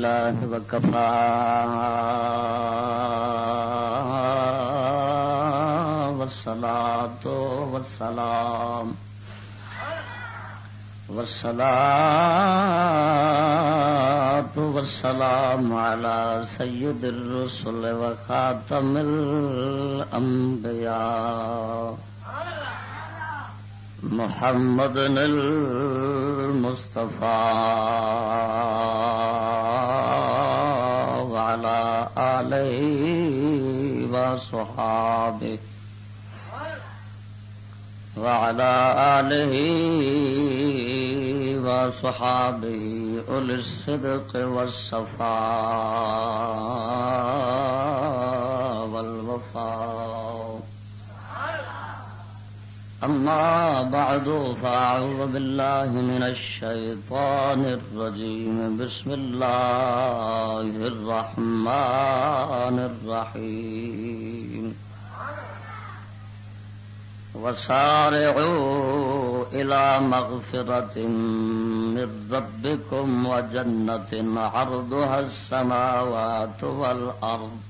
الله وكفى والصلاة والسلام۔ والصلاة والسلام على سيد الرسل وخاتم الأنبياء محمد المصطفى وعلى آله وصحابه وعلى آله وصحابه أولي الصدق والصفاء والوفاء أما بعد، فأعوذ بالله من الشيطان الرجيم. بسم الله الرحمن الرحيم. وسارعوا إلى مغفرة من ربكم وجنة عرضها السماوات والأرض.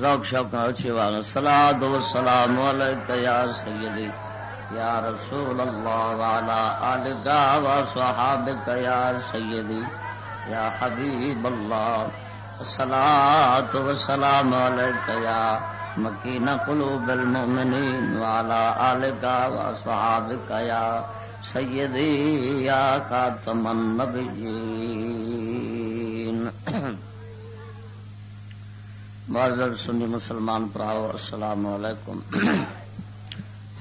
ذوق شوق اچھی والا سلا دو سلام یا سیدی، یا رسول اللہ والا آلگا و صحابک یا سیدی، یا حبیب اللہ سلا تو سلام یا مکین قلوب المؤمنین والا آلگا و صحابک یا سیدی، یا خاتم النبیین۔ معذر سنی مسلمان پراؤ، السلام علیکم۔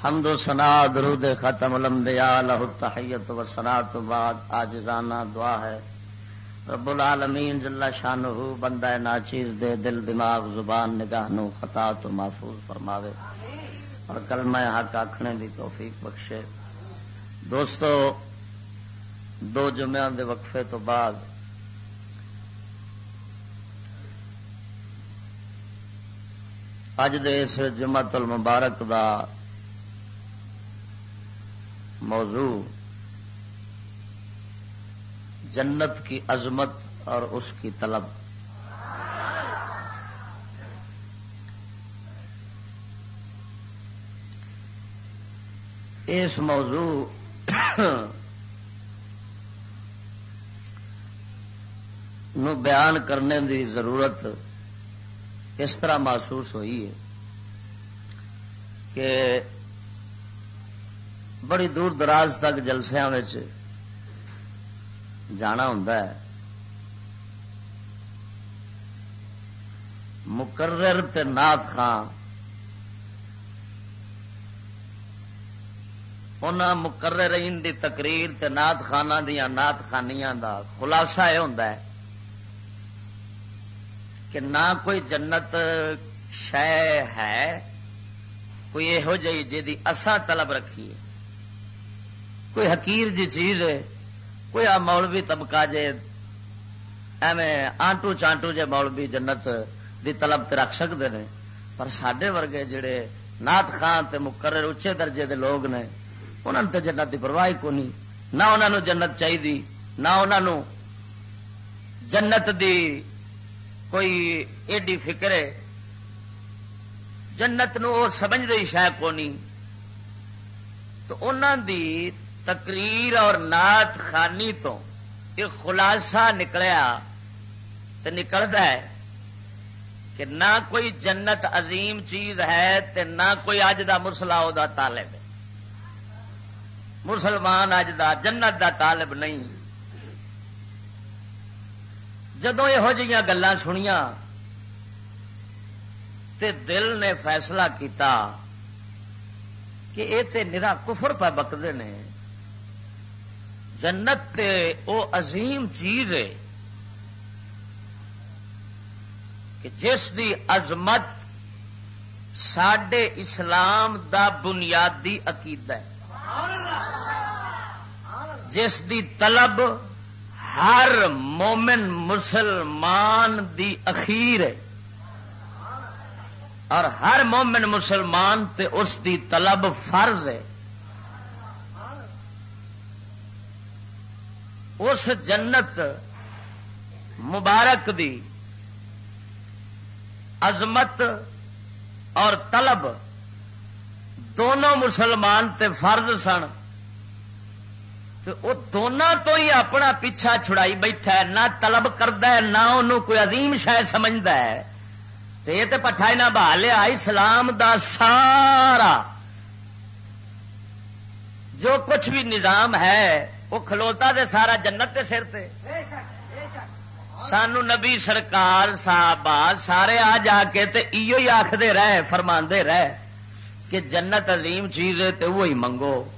حمد و سنا درود ختم، الانبیاء لہ التحیت و سنا تو بعد۔ آجزانہ دعا ہے۔ رب العالمین جل شانہ بندہ ناچیز دے دل، دماغ، زبان، نگاہ نو خطا تو محفوظ فرماوے۔ اور کلمہ حق آکھنے دی توفیق بخشے۔ دوستو، دو جمعہ دے وقفے تو بعد اج دے اس جمعت المبارک دا موضوع جنت کی عظمت اور اس کی طلب اس موضوع نو بیان کرنے دی ضرورت اس طرح محسوس ہوئی ہے کہ بڑی دور دراز تک جلسیا جانا ہوں مقرر تے نات خان ان مقرر دی تقریر تے نات خانہ دیا نات خانیاں دا خلاصہ یہ ہوں کہ نہ کوئی جنت شہ ہے، کوئی یہو جی جی اصا طلب رکھیے کوئی حقیر جی چیز ہے، کوئی آ مولوی طبقہ جے، ایویں آنٹو چانٹو جے مولوی جنت دی طلب تے رکھ سکتے ہیں پر سڈے ورگے جڑے نات خان تے مقرر اچے درجے دے لوگ نے انہوں تے جنت دی پرواہ کو نہیں نہ انہوں جنت چاہیے نہ انہوں جنت دی کوئی ایڈی فکر ہے؟ جنت نو سمجھتے ہی شاید کو نہیں۔ تو انہوں دی تقریر اور نات خانی تو ایک خلاصہ نکلیا تو نکلتا ہے کہ نہ کوئی جنت عظیم چیز ہے تے نہ کوئی اج دا مسلا دا طالب ہے۔ مسلمان اج دا جنت دا طالب نہیں۔ جدو یہ گلان سنیا تے دل نے فیصلہ کیتا کہ یہ تے نرا کفر پہ بکتے نے۔ جنت تے او عظیم چیز ہے کہ جس دی عظمت سڈے اسلام دا بنیادی عقید ہے۔ جس دی طلب ہر مومن مسلمان دی اخیر ہے۔ اور ہر مومن مسلمان تے اس دی طلب فرض ہے۔ اس جنت مبارک دی عظمت اور طلب دونوں مسلمان تے فرض سن۔ تو وہ دونوں تو ہی اپنا پیچھا چھڑائی بیٹھا ہے، نہ طلب کرتا ہے، نہ انہوں کوئی عظیم شاید سمجھتا ہے۔ تو یہ تو پٹھا نہ بہا لیا اسلام دا سارا۔ جو کچھ بھی نظام ہے، وہ کھلوتا دے سارا جنت کے سر تے۔ سانو نبی سرکار صاحب سارے آ جا کے تے ایو ہی آخر رہے فرما رہے کہ جنت عظیم چیز ہے تو وہی منگو۔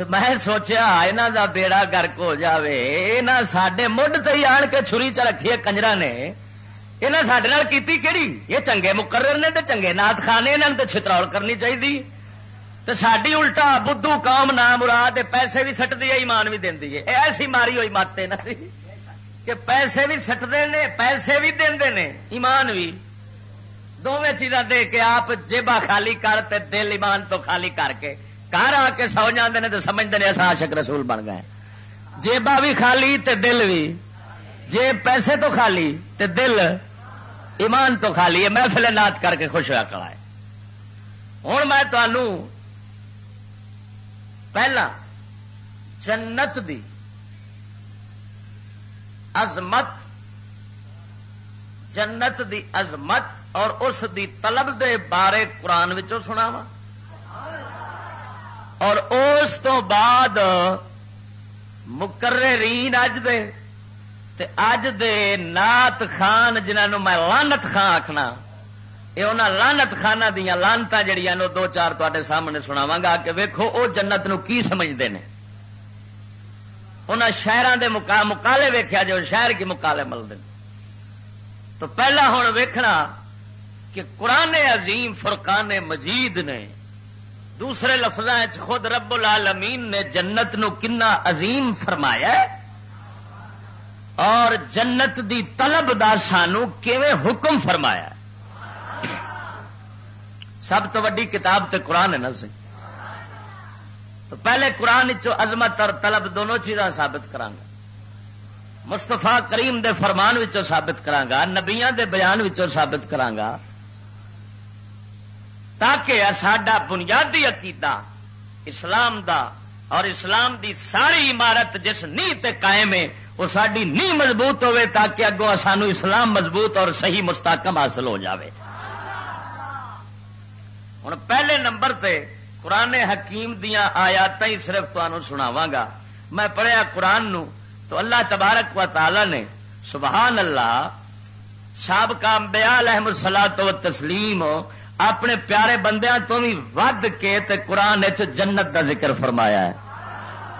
میں سوچیا یہاں دا بیڑا گرک ہو جاوے یہاں سڈے مڈ تے آن کے چھری چ رکھی ہے کنجرا نے یہاں سڈے کیتی کہڑی یہ چنگے مقرر نے تو چنگے نات خانے یہاں تو چھترول کرنی چاہیے تو ساری الٹا بدھو قوم نہ مراد پیسے بھی سٹتی ہے ایمان بھی دینی ہے ایسی ماری ہوئی ماتے نہ کہ پیسے بھی سٹتے نے پیسے بھی دے نے ایمان بھی دونوں چیزاں دے کے آپ جیبا خالی کر تے دل ایمان تو خالی کر کے گھر آ کے سو جاندے نے تو سمجھتے ہیں ایسا عاشق رسول بن گئے۔ جیبا بھی خالی تے دل بھی۔ جے پیسے تو خالی تے دل ایمان تو خالی ہے۔ محفل نات کر کے خوش ہوا کرا ہوں میں تمہوں پہلا جنت دی عظمت، جنت دی عظمت اور اس دی طلب دے بارے قرآن سنا وا اور اس تو بعد مقررین اج دے تے اج دے نات خان جنہوں میں لانت خان آخنا یہ انہوں لانت خانہ دیا لانتا جہیا دو چار تے سامنے سناوا گا کہ ویکھو او جنت نو کی سمجھتے ہیں انہوں شہروں کے مکالے ویخیا جو شہر کی مکالے ملتے تو پہلا ہوں ویکھنا کہ قرآن عظیم فرقان مجید نے دوسرے لفظ خود رب العالمین نے جنت نو کنا عظیم فرمایا اور جنت دی طلب دا سانو کیویں حکم فرمایا سب تو ویڈی کتاب تے قرآن ہے نا سی۔ تو پہلے قرآن چو عظمت اور طلب دونوں چیزاں ثابت کرا مستفا کریم دے فرمان وچوں ثابت کرا نبیاں دے بیان وچوں ثابت کرا تاکہ ساڈا بنیادی عقیدہ اسلام دا اور اسلام دی ساری عمارت جس نی تے قائم ہے، وہ ساری نی مضبوط ہوے تاکہ اگوں سانو اسلام مضبوط اور صحیح مستحکم حاصل ہو جاوے۔ ہوں پہلے نمبر پہ قرآن حکیم دیا آیات ہی صرف تمہوں گا۔ میں پڑھیا قرآن نو تو اللہ تبارک و تعالی نے سبحان اللہ، سابقہ انبیاء علیہ الصلوۃ و تسلیم اپنے پیارے بندیاں تو بھی ود کے تے قرآن جنت دا ذکر فرمایا ہے۔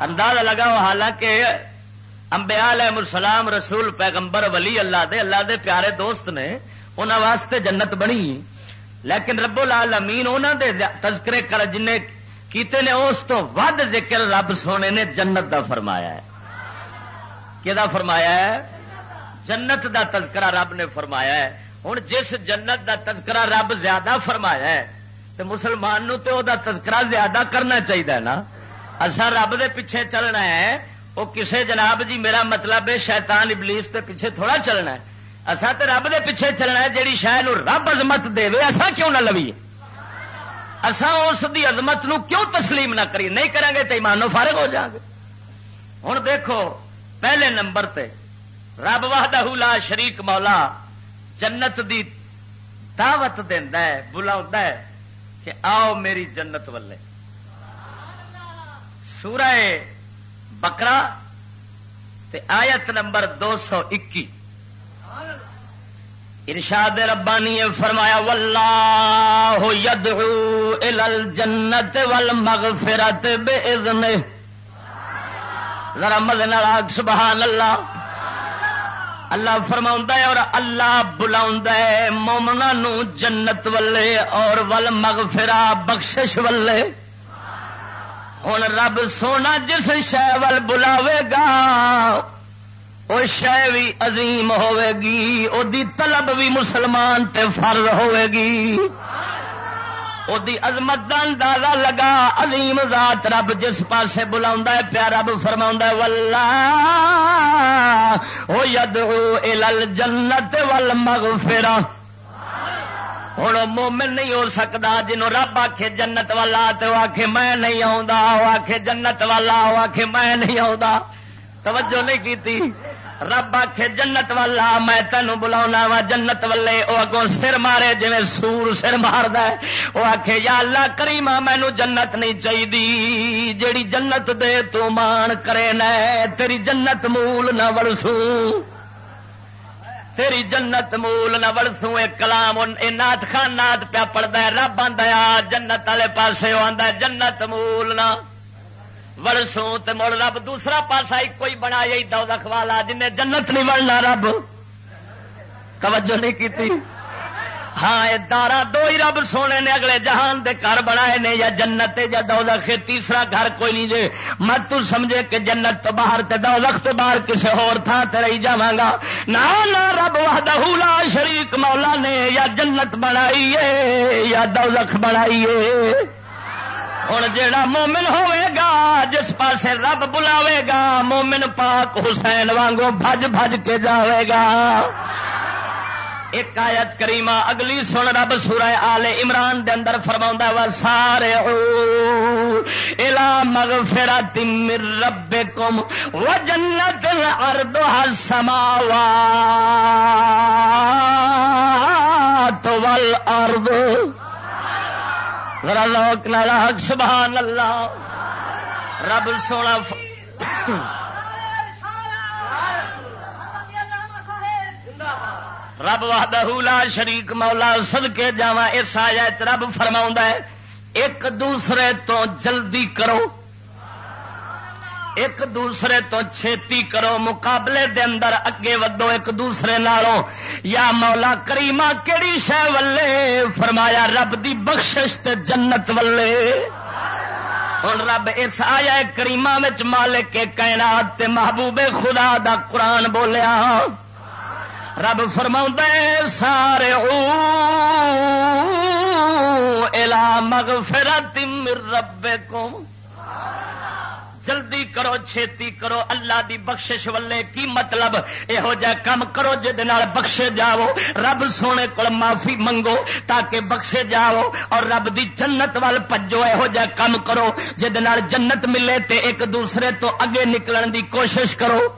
اندازہ لگا حالانکہ انبیاء علیہ السلام رسول پیغمبر ولی اللہ دے اللہ دے پیارے دوست نے انہوں واسطے جنت بنی۔ لیکن رب العالمین انہوں دے تذکرے کر جن کیتے نے، اس تو ود ذکر رب سونے نے جنت دا فرمایا ہے۔ کہ فرمایا ہے؟ جنت دا تذکرہ رب نے فرمایا ہے۔ ہوں جس جنت دا تذکرہ رب زیادہ فرمایا ہے تو مسلمان نو تو دا تذکرہ زیادہ کرنا چاہیے نا۔ اصا رب دے پیچھے چلنا ہے وہ کسے جناب جی میرا مطلب ہے شیطان ابلیس تے پیچھے تھوڑا چلنا ہے۔ اصا تو رب دے پیچھے چلنا ہے، جیڑی شاید رب عظمت دے اصا کیوں نہ لویے؟ اصا اس دی عظمت نو کیوں تسلیم نہ کریے نہیں کریں گے تو ایمانو فارغ ہو جائیں گے۔ ہوں دیکھو، پہلے نمبر تے، رب واہدہ لا شریک مولا جنت دی دعوت دینا ہے بلا ہے کہ آؤ میری جنت والے۔ سورہ بکرا آیت نمبر دو سو اکی ارشاد ربانی فرمایا، واللہ یدعو الی الالجنت والمغفرت بے ذرا مدن آگ، سبحان اللہ۔ اللہ فرما ہے اور اللہ بلا مومنا جنت ولے اور ول مغفرا بخشش ولے ہوں رب سونا جس شہ ول بلاوے گا وہ شہ بھی عظیم ہوے گی وہ طلب بھی مسلمان تے فرض ہوے گی۔ عظمت کا اندازہ لگا، عظیم ذات رب جس پاسے بلا پیا رب فرما ولہ وہ ید جنت ول مگ پھر ہوں مومن نہیں ہو سکتا جنوں رب آخ جنت والا تو آخ میں نہیں آخ جنت والا وہ آخ میں نہیں آ توجہ نہیں کی رب آخ جنت والا، میں تینوں بلا وا جنت والے۔ وہ اگوں سر مارے جی سور سر مار وہ آخ یا اللہ کریما مینو جنت نہیں چاہیے جیڑی جنت دے تو مان کرے ن تیری جنت مول نہ ورسو تیری جنت مول نہ ورسوں ایک کلام نات خان نات پیا پڑتا ہے۔ رب آدھا جنت والے پاسے آدھا جنت مول نہ۔ ورسوں تے مڑ رب، دوسرا پاسا ایک کوئی بنا، یہی دودھ والا جن جنت نہیں بننا رب۔ توجہ نہیں کی ہاں یہ دارا دو ہی رب سونے نے اگلے جہان دے گھر بنائے نے، یا جنت یا دولت تیسرا گھر کوئی نہیں جے۔ میں تو سمجھے کہ جنت تو باہر تے دولت تو باہر کسی ہور تھان تے رہی جاواں گا۔ نہ نہ رب وحدہ لا شریک مولا نے، یا جنت بنائی ہے یا دولت بنائی ہے ہوں جا مومن ہوئے گا، جس پاسے رب بلاوے گا، مومن پاک حسین وانگو بج بج کے جاوے گا۔ ایک آیت کریمہ اگلی سن رب سورہ آل عمران دے اندر فرما وا سارے الا مغفرت من ربکم وجنت الارض السماوات والارض ذرا لوک لالا حق سبحان اللہ۔ رب سونا رب وحدہ لا شریک مولا، صدقے جاواں اس آیت رب فرماوندا ہے، ایک دوسرے تو جلدی کرو۔ ایک دوسرے تو چھتی کرو، مقابلے دے اندر اگے ودو ایک دوسرے نالوں۔ یا مولا کریما کیڑی شہ ولے؟ فرمایا، رب دی بخشش تے جنت ولے۔ ہوں رب اس آیا کریما مالک کے کائنات تے محبوب خدا دا قرآن بولیا۔ رب فرما سارے او الا مغفرت من ربکم۔ جلدی کرو چھیتی کرو، اللہ دی بخشش ولے کی مطلب؟ یہو جہ کم کرو بخشے جاؤ، رب سونے کو معافی منگو تاکہ بخشے جاؤ، اور رب دی جنت وال پجو یہو جہ کم کرو جنت ملے تے ایک دوسرے تو اگے نکلن دی کوشش کرو۔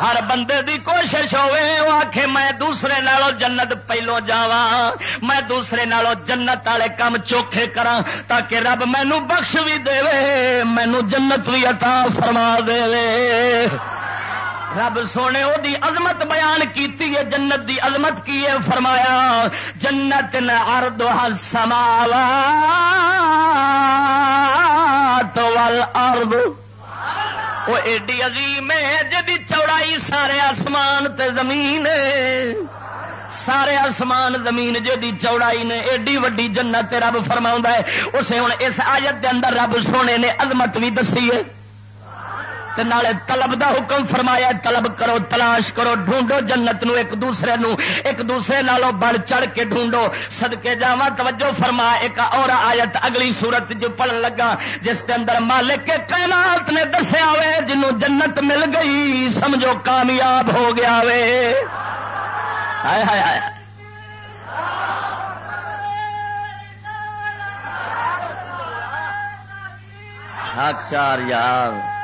ہر بندے دی کوشش ہوے وہ آخ میں دوسرے نالوں جنت پہلو جا میں دوسرے نالوں جنت والے کام چوکھے کرا تاکہ رب مینو بخش بھی دے، مینو جنت بھی عطا فرما دے۔ رب سونے وہ دی عظمت بیان کیتی ہے، جنت دی عظمت کی ہے، فرمایا، جنت ارد سماوا تو ارد وہ ایڈی عظیم ہے جی چوڑائی سارے آسمان تے زمین سارے آسمان زمین جی چوڑائی نے ایڈی وڈی جنت رب فرما ہے، اسے ہوں اس آیت دے اندر رب سونے نے عظمت بھی دسی ہے۔ نالے طلب دا حکم فرمایا، طلب کرو، تلاش کرو، ڈھونڈو جنت نو، ایک دوسرے نو، ایک دوسرے نالوں بڑھ چڑھ کے ڈھونڈو۔ سدکے جا توجہ فرما، ایک اور آیت اگلی صورت جو پڑھ لگا، جس کے اندر مالک کے کائنات نے دسیا وے جنوں جنت مل گئی، سمجھو کامیاب ہو گیا وے۔ ہائے ہائے ہائے۔ چار یار۔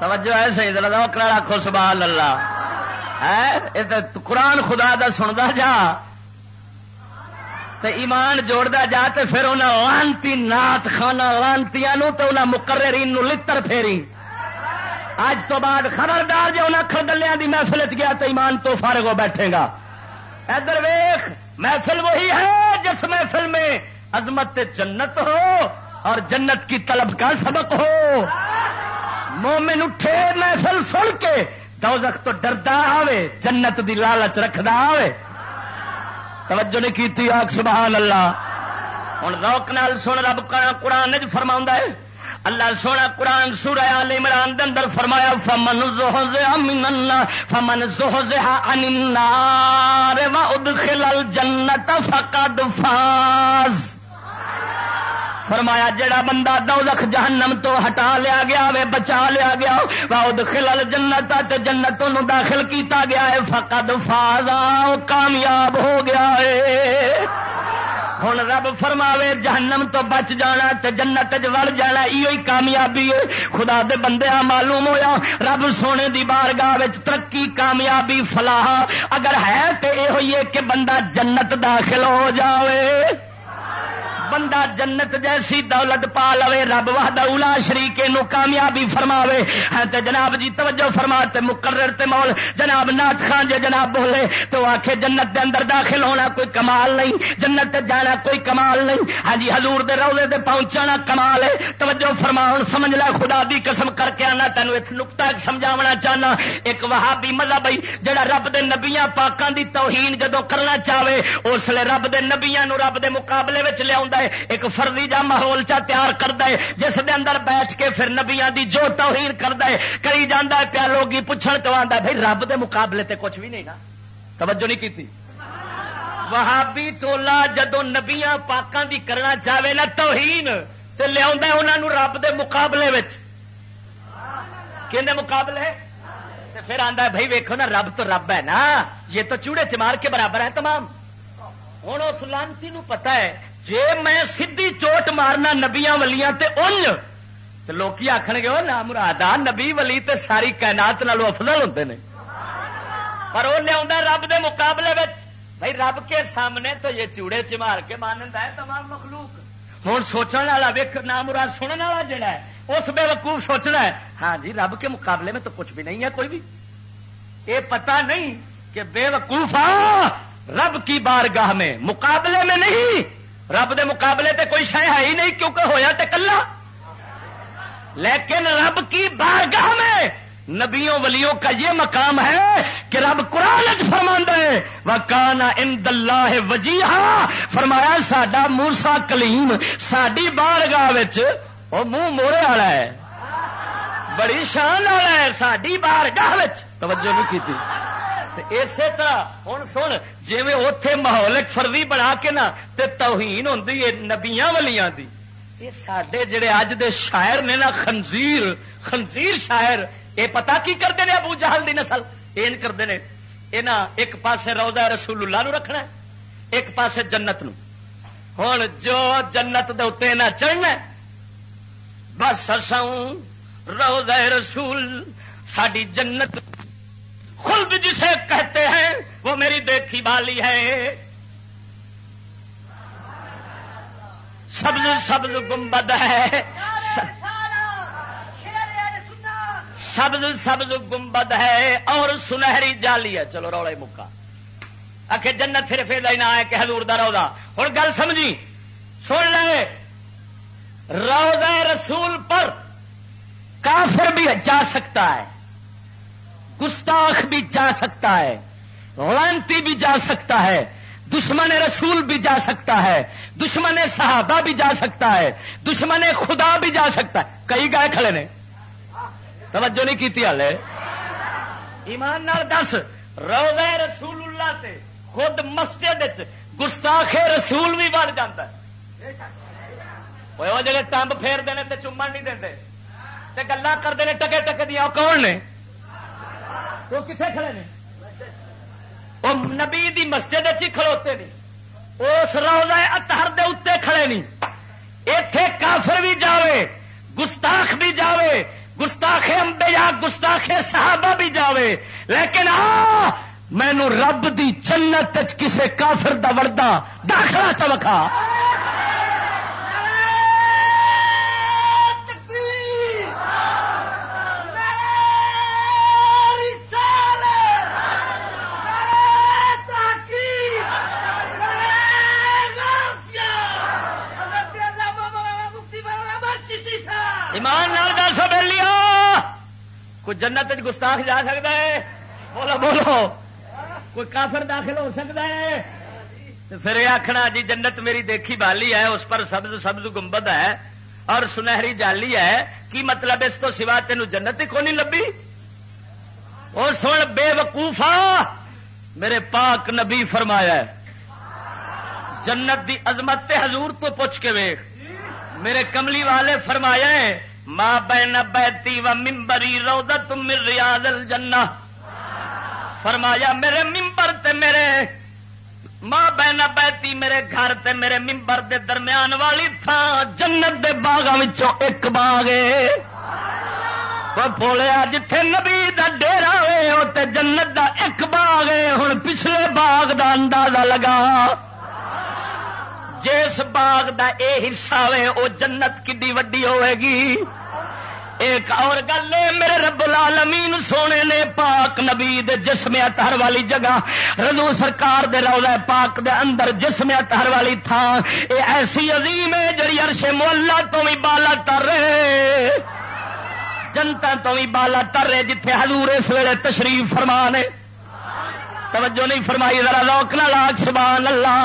توجہ ہے صحیح دل کرا آخو سبحان اللہ ہے؟ قرآن خدا دا سنتا جا۔ تے ایمان جوڑتا جا تے پھر انہیں لانتی نات خانہ لانتی تو انہیں مقررین نو لتر پھیری۔ اج تو بعد خبردار جی انہیں خردلیاں دی محفل چ گیا تو ایمان تو فارغ ہو بیٹھے گا۔ ادھر ویخ محفل وہی ہے جس محفل میں عظمت جنت ہو اور جنت کی طلب کا سبق ہو۔ مومن اٹھے محفل سن کے، دوزخ تو ڈردا آوے، جنت دی لالچ رکھدا آوے۔ توجہ نہیں کی آگ سبحان اللہ۔ ہوں روک نال سن، رب قرآن فرما ہے۔ اللہ سونا قرآن سورہ آل عمران دے اندر فرمایا، فمن زہزہ من النار، فمن زہزہ عن النار وادخل الجنت فقد فاز۔ فرمایا جڑا بندہ دوزخ جہنم تو ہٹا لیا گیا وے، بچا لیا گیا، وہ خلل جنت جنت داخل کیتا گیا ہے، فقد فازا کامیاب ہو گیا ہے۔ ہوں رب فرماوے، جہنم تو بچ جانا تے جنت وڑ جانا یہ کامیابی ہے۔ خدا دے بندے معلوم ہویا، رب سونے دی بارگاہ ترقی، کامیابی، فلاح، اگر ہے تو یہ ہوئی ہے کہ بندہ جنت داخل ہو جاوے۔ بندہ جنت جیسی دولت پا لو رب واہ اولا شریق نو کامیابی فرماوے۔ ہے تے جناب جی توجہ فرما تے مقرر تے مول۔ جناب نات خان جے جناب بولے تو آخے جنت دے اندر داخل ہونا کوئی کمال نہیں، جنت تے جانا کوئی کمال نہیں۔ ہاں جی حضور دے روزے تے پہنچنا کمال ہے۔ توجہ فرما ہوں سمجھ لے خدا دی قسم کر کے آنا تینوں ایک نقطہ سمجھاونا چاہنا۔ ایک وہابی مذہب جڑا رب دے نبیاں پاکاں دی توہین جدو کرنا چاہے اس لیے رب دے نبیاں نو رب دے مقابلے وچ لیا ہے، ایک فردی جا ماحول چا تیار کرتا ہے، جس دے اندر بیٹھ کے پھر نبیا دی جو توہین کرتا ہے، کری جانا ہے پیا لوگ پوچھنے تو آتا ہے بھائی رب دے مقابلے تے کچھ بھی نہیں نا۔ توجہ نہیں کی وہابی ٹولا جدو نبیا پاکوں دی کرنا چاہے نا توہین تو لیا انہوں رب دے مقابلے کہ مقابلے؟ پھر آتا ہے بھائی ویکو نا، رب تو رب ہے نا۔ یہ تو چوڑے چمار کے برابر ہے تمام۔ ہوں اس لانتی پتا ہے جی میں سیدھی چوٹ مارنا نبیا ولیاں تے انج تو لوگ آخر گے نہ مراد نبی ولی تے ساری کائنات نالو افضل ہوتے ہیں پر وہ لیا رب دے مقابلے میں بھائی رب کے سامنے تو یہ چوڑے چمار کے مانتا ہے تمام مخلوق۔ ہوں سوچنے والا ویک نام مراد سننے والا جڑا ہے، اس بے وقوف سوچنا ہے۔ ہاں جی رب کے مقابلے میں تو کچھ بھی نہیں ہے، کوئی بھی۔ یہ پتا نہیں کہ بے وقوف آ رب کی بارگاہ میں، مقابلے میں نہیں رب دے مقابلے تے کوئی شہ ہے ہی نہیں کیونکہ ہویا تے کلا۔ لیکن رب کی بارگاہ میں نبیوں ولیوں کا یہ مقام ہے کہ رب قرآن فرما ہے وکانا ان دلہ وجیحا فرمایا، ساڈا مورسا کلیم ساری بارگاہ منہ موڑے والا ہے۔ بڑی شان والا ہے ساری بارگاہ توجہ نہیں کی اسی طرح ہوں سن جی اتے ماحول فردی بنا کے نا، تے توہین ہوں نبیا ولیاں دی۔ یہ سڈے جڑے اج دے شاعر نے نا، خنزیر خنزیر شاعر یہ پتا کی کرتے ہیں ابو جہل دی نسل؟ یہ کرتے ہیں یہ ایک پاسے روزہ رسول اللہ نو رکھنا ہے، ایک پاسے جنت نو۔ ہوں جو جنت دے اتنے نہ چڑھنا بس اصل روزہ رسول ساری جنت خلد جسے کہتے ہیں، وہ میری دیکھی بالی ہے۔ سبز سبز گنبد ہے۔ سبز سبز گنبد ہے اور سنہری جالی ہے۔ چلو روڑے مکا۔ آخ جنت پھر پھر نہ آئے کہ حضور دا روزہ ہوں گل سمجھی؟ سن لے۔ روزہ رسول پر کافر بھی جا سکتا ہے۔ گستاخ بھی جا سکتا ہے غلانتی بھی جا سکتا ہے، دشمن رسول بھی جا سکتا ہے، دشمن صحابہ بھی جا سکتا ہے، دشمن خدا بھی جا سکتا ہے۔ کئی گائے کھڑے نے۔ توجہ نہیں کی ہال ایمان نال دس، روزہ رسول اللہ سے خود مسجد گستاخ رسول بھی بڑھ جاتا ہے۔ وہ جڑے تمب پھیرتے ہیں تو چومن نہیں دے گلا کرتے ہیں ٹکے ٹکے دیا کون نے؟ وہ کتنے کھڑے نے؟ وہ نبی دی مسجد چی کھڑوتے نہیں اس روزہ اتہر دے اتنے کھڑے نہیں اتے کافر بھی جاوے، گستاخ بھی جاوے، گستاخ امبیا گستاخ صحابہ بھی جاوے۔ لیکن آ مینو رب دی جنت کسے کافر دا وردہ داخلہ چوکھا کوئی جنت گستاخ جا سکتا ہے؟ بولو بولو۔ کوئی کافر داخل ہو سکتا ہے؟ پھر یہ آخنا جی جنت میری دیکھی بالی ہے، اس پر سبز سبز گنبد ہے اور سنہری جالی ہے، کی مطلب اس تو سوا تین جنت ہی کون لبھی؟ وہ سن، بے وقوفا، میرے پاک نبی فرمایا ہے، جنت دی عظمت حضور تو پوچھ کے ویخ میرے کملی والے فرمایا ہے ماں بین بیتی و ممبری روزت من ریاض الجنہ۔ فرمایا، میرے ممبر تے میرے ماں بہن بیتی میرے گھر تے میرے ممبر دے درمیان والی تھان جنت دے باغوں ایک باغ بولیا جتھے نبی دا ڈیرا ہوئے وہ تے جنت دا ایک باغ ہے ہوں پچھلے باغ دا اندازہ لگا۔ جس باغ دا اے حصہ ہوئے وہ جنت کڈی وڈی ہوئے گی۔ ایک اور گل میرے رب العالمین سونے نے پاک نبی دے جسم اتہر والی جگہ، رضو سرکار دے روزہ پاک دے اندر جسم اتہر والی تھان اے ایسی عظیم ہے جڑی عرش مولا تو بھی بالا تر جنتا تو بھی بالا تر رہے جتھے حضور اس ویلے تشریف فرما نے۔ توجہ نہیں فرمائی، ذرا روک نہ لاکھ سبحان اللہ۔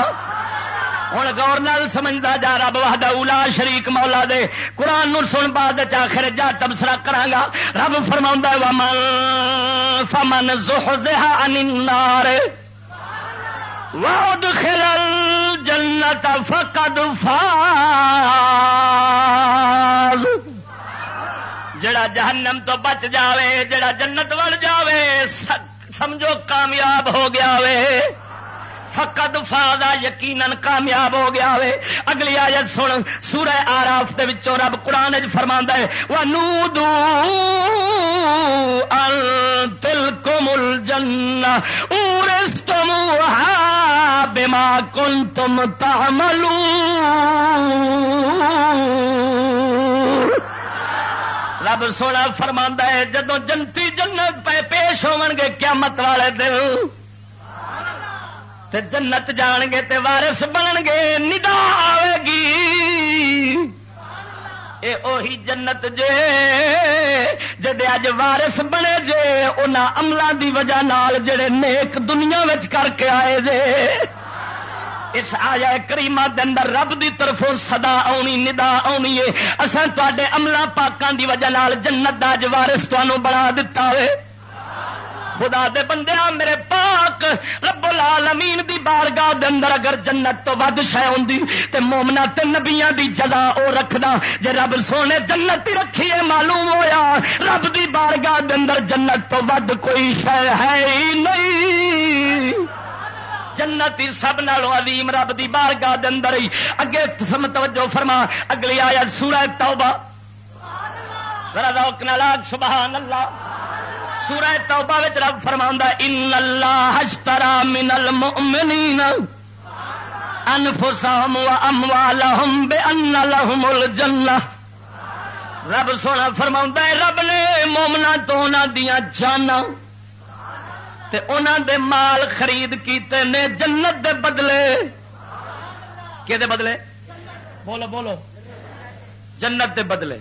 ہوں گور نال سمجھتا جا رب وحدہ اولا شریک مولا دے قرآن نو سن بعد آخر جا تبصرہ کرانگا رب فرما ومن فمن زحزح عن النار وادخل الجنت فقد فاز۔ جڑا جہنم تو بچ جاوے، جڑا جنت وڑ جاوے سمجھو کامیاب ہو گیا وے۔ فقد فادا یقیناً کامیاب ہو گیا وے۔ اگلی آیت سن، سورہ آراف دے وچوں رب قرآن فرما ہے وہ نو دو دل کو مل جن تم بما کن تم تاملو رب سونا فرما ہے جدو جنتی جنت پہ پیش ہو گے، قیامت والے دن تے جنت جان گے تے وارس بن گے ندا آئے گی اے اوہی جنت جے، جدے اج وارس بنے جے انہاں عملہ دی وجہ نال جڑے نیک دنیا وچ کر کے آئے جے۔ اس آیا کریما اندر رب دی طرفوں صدا آنی، ندا آنی ہے اصل تے عملہ پاکان دی وجہ نال جنت دا اج وارس تمہوں بنا دتا ہے خدا دے بندے میرے پاک رب العالمین دی بارگاہ دے اندر اگر جنت تو ود شہ ہوندی، تے مومنا تے نبیاں دی جزا او رکھدا، جے رب سونے جنت ہی رکھی ہے معلوم ہویا، رب دی بارگاہ دے اندر جنت تو ود کوئی شہ ہے ہی نہیں۔ جنت سب نالوں عظیم رب دی بارگاہ دے اندر ہی۔ اگے سم توجہ فرما، اگلی آیت سورہ توبہ۔ ذرا ذوق نال سبحان اللہ۔ سورہ توبہ وچ رب فرماوندا ان اللہ اشترا من المؤمنین انفسهم واموالهم بان لهم الجنہ رب سونا فرما ہے، رب نے مومنا تو دیا جانا تے انہاں دے مال خرید کیتے نے جنت دے بدلے. کہ دے بدلے؟ بولو بولو۔ جنت دے بدلے۔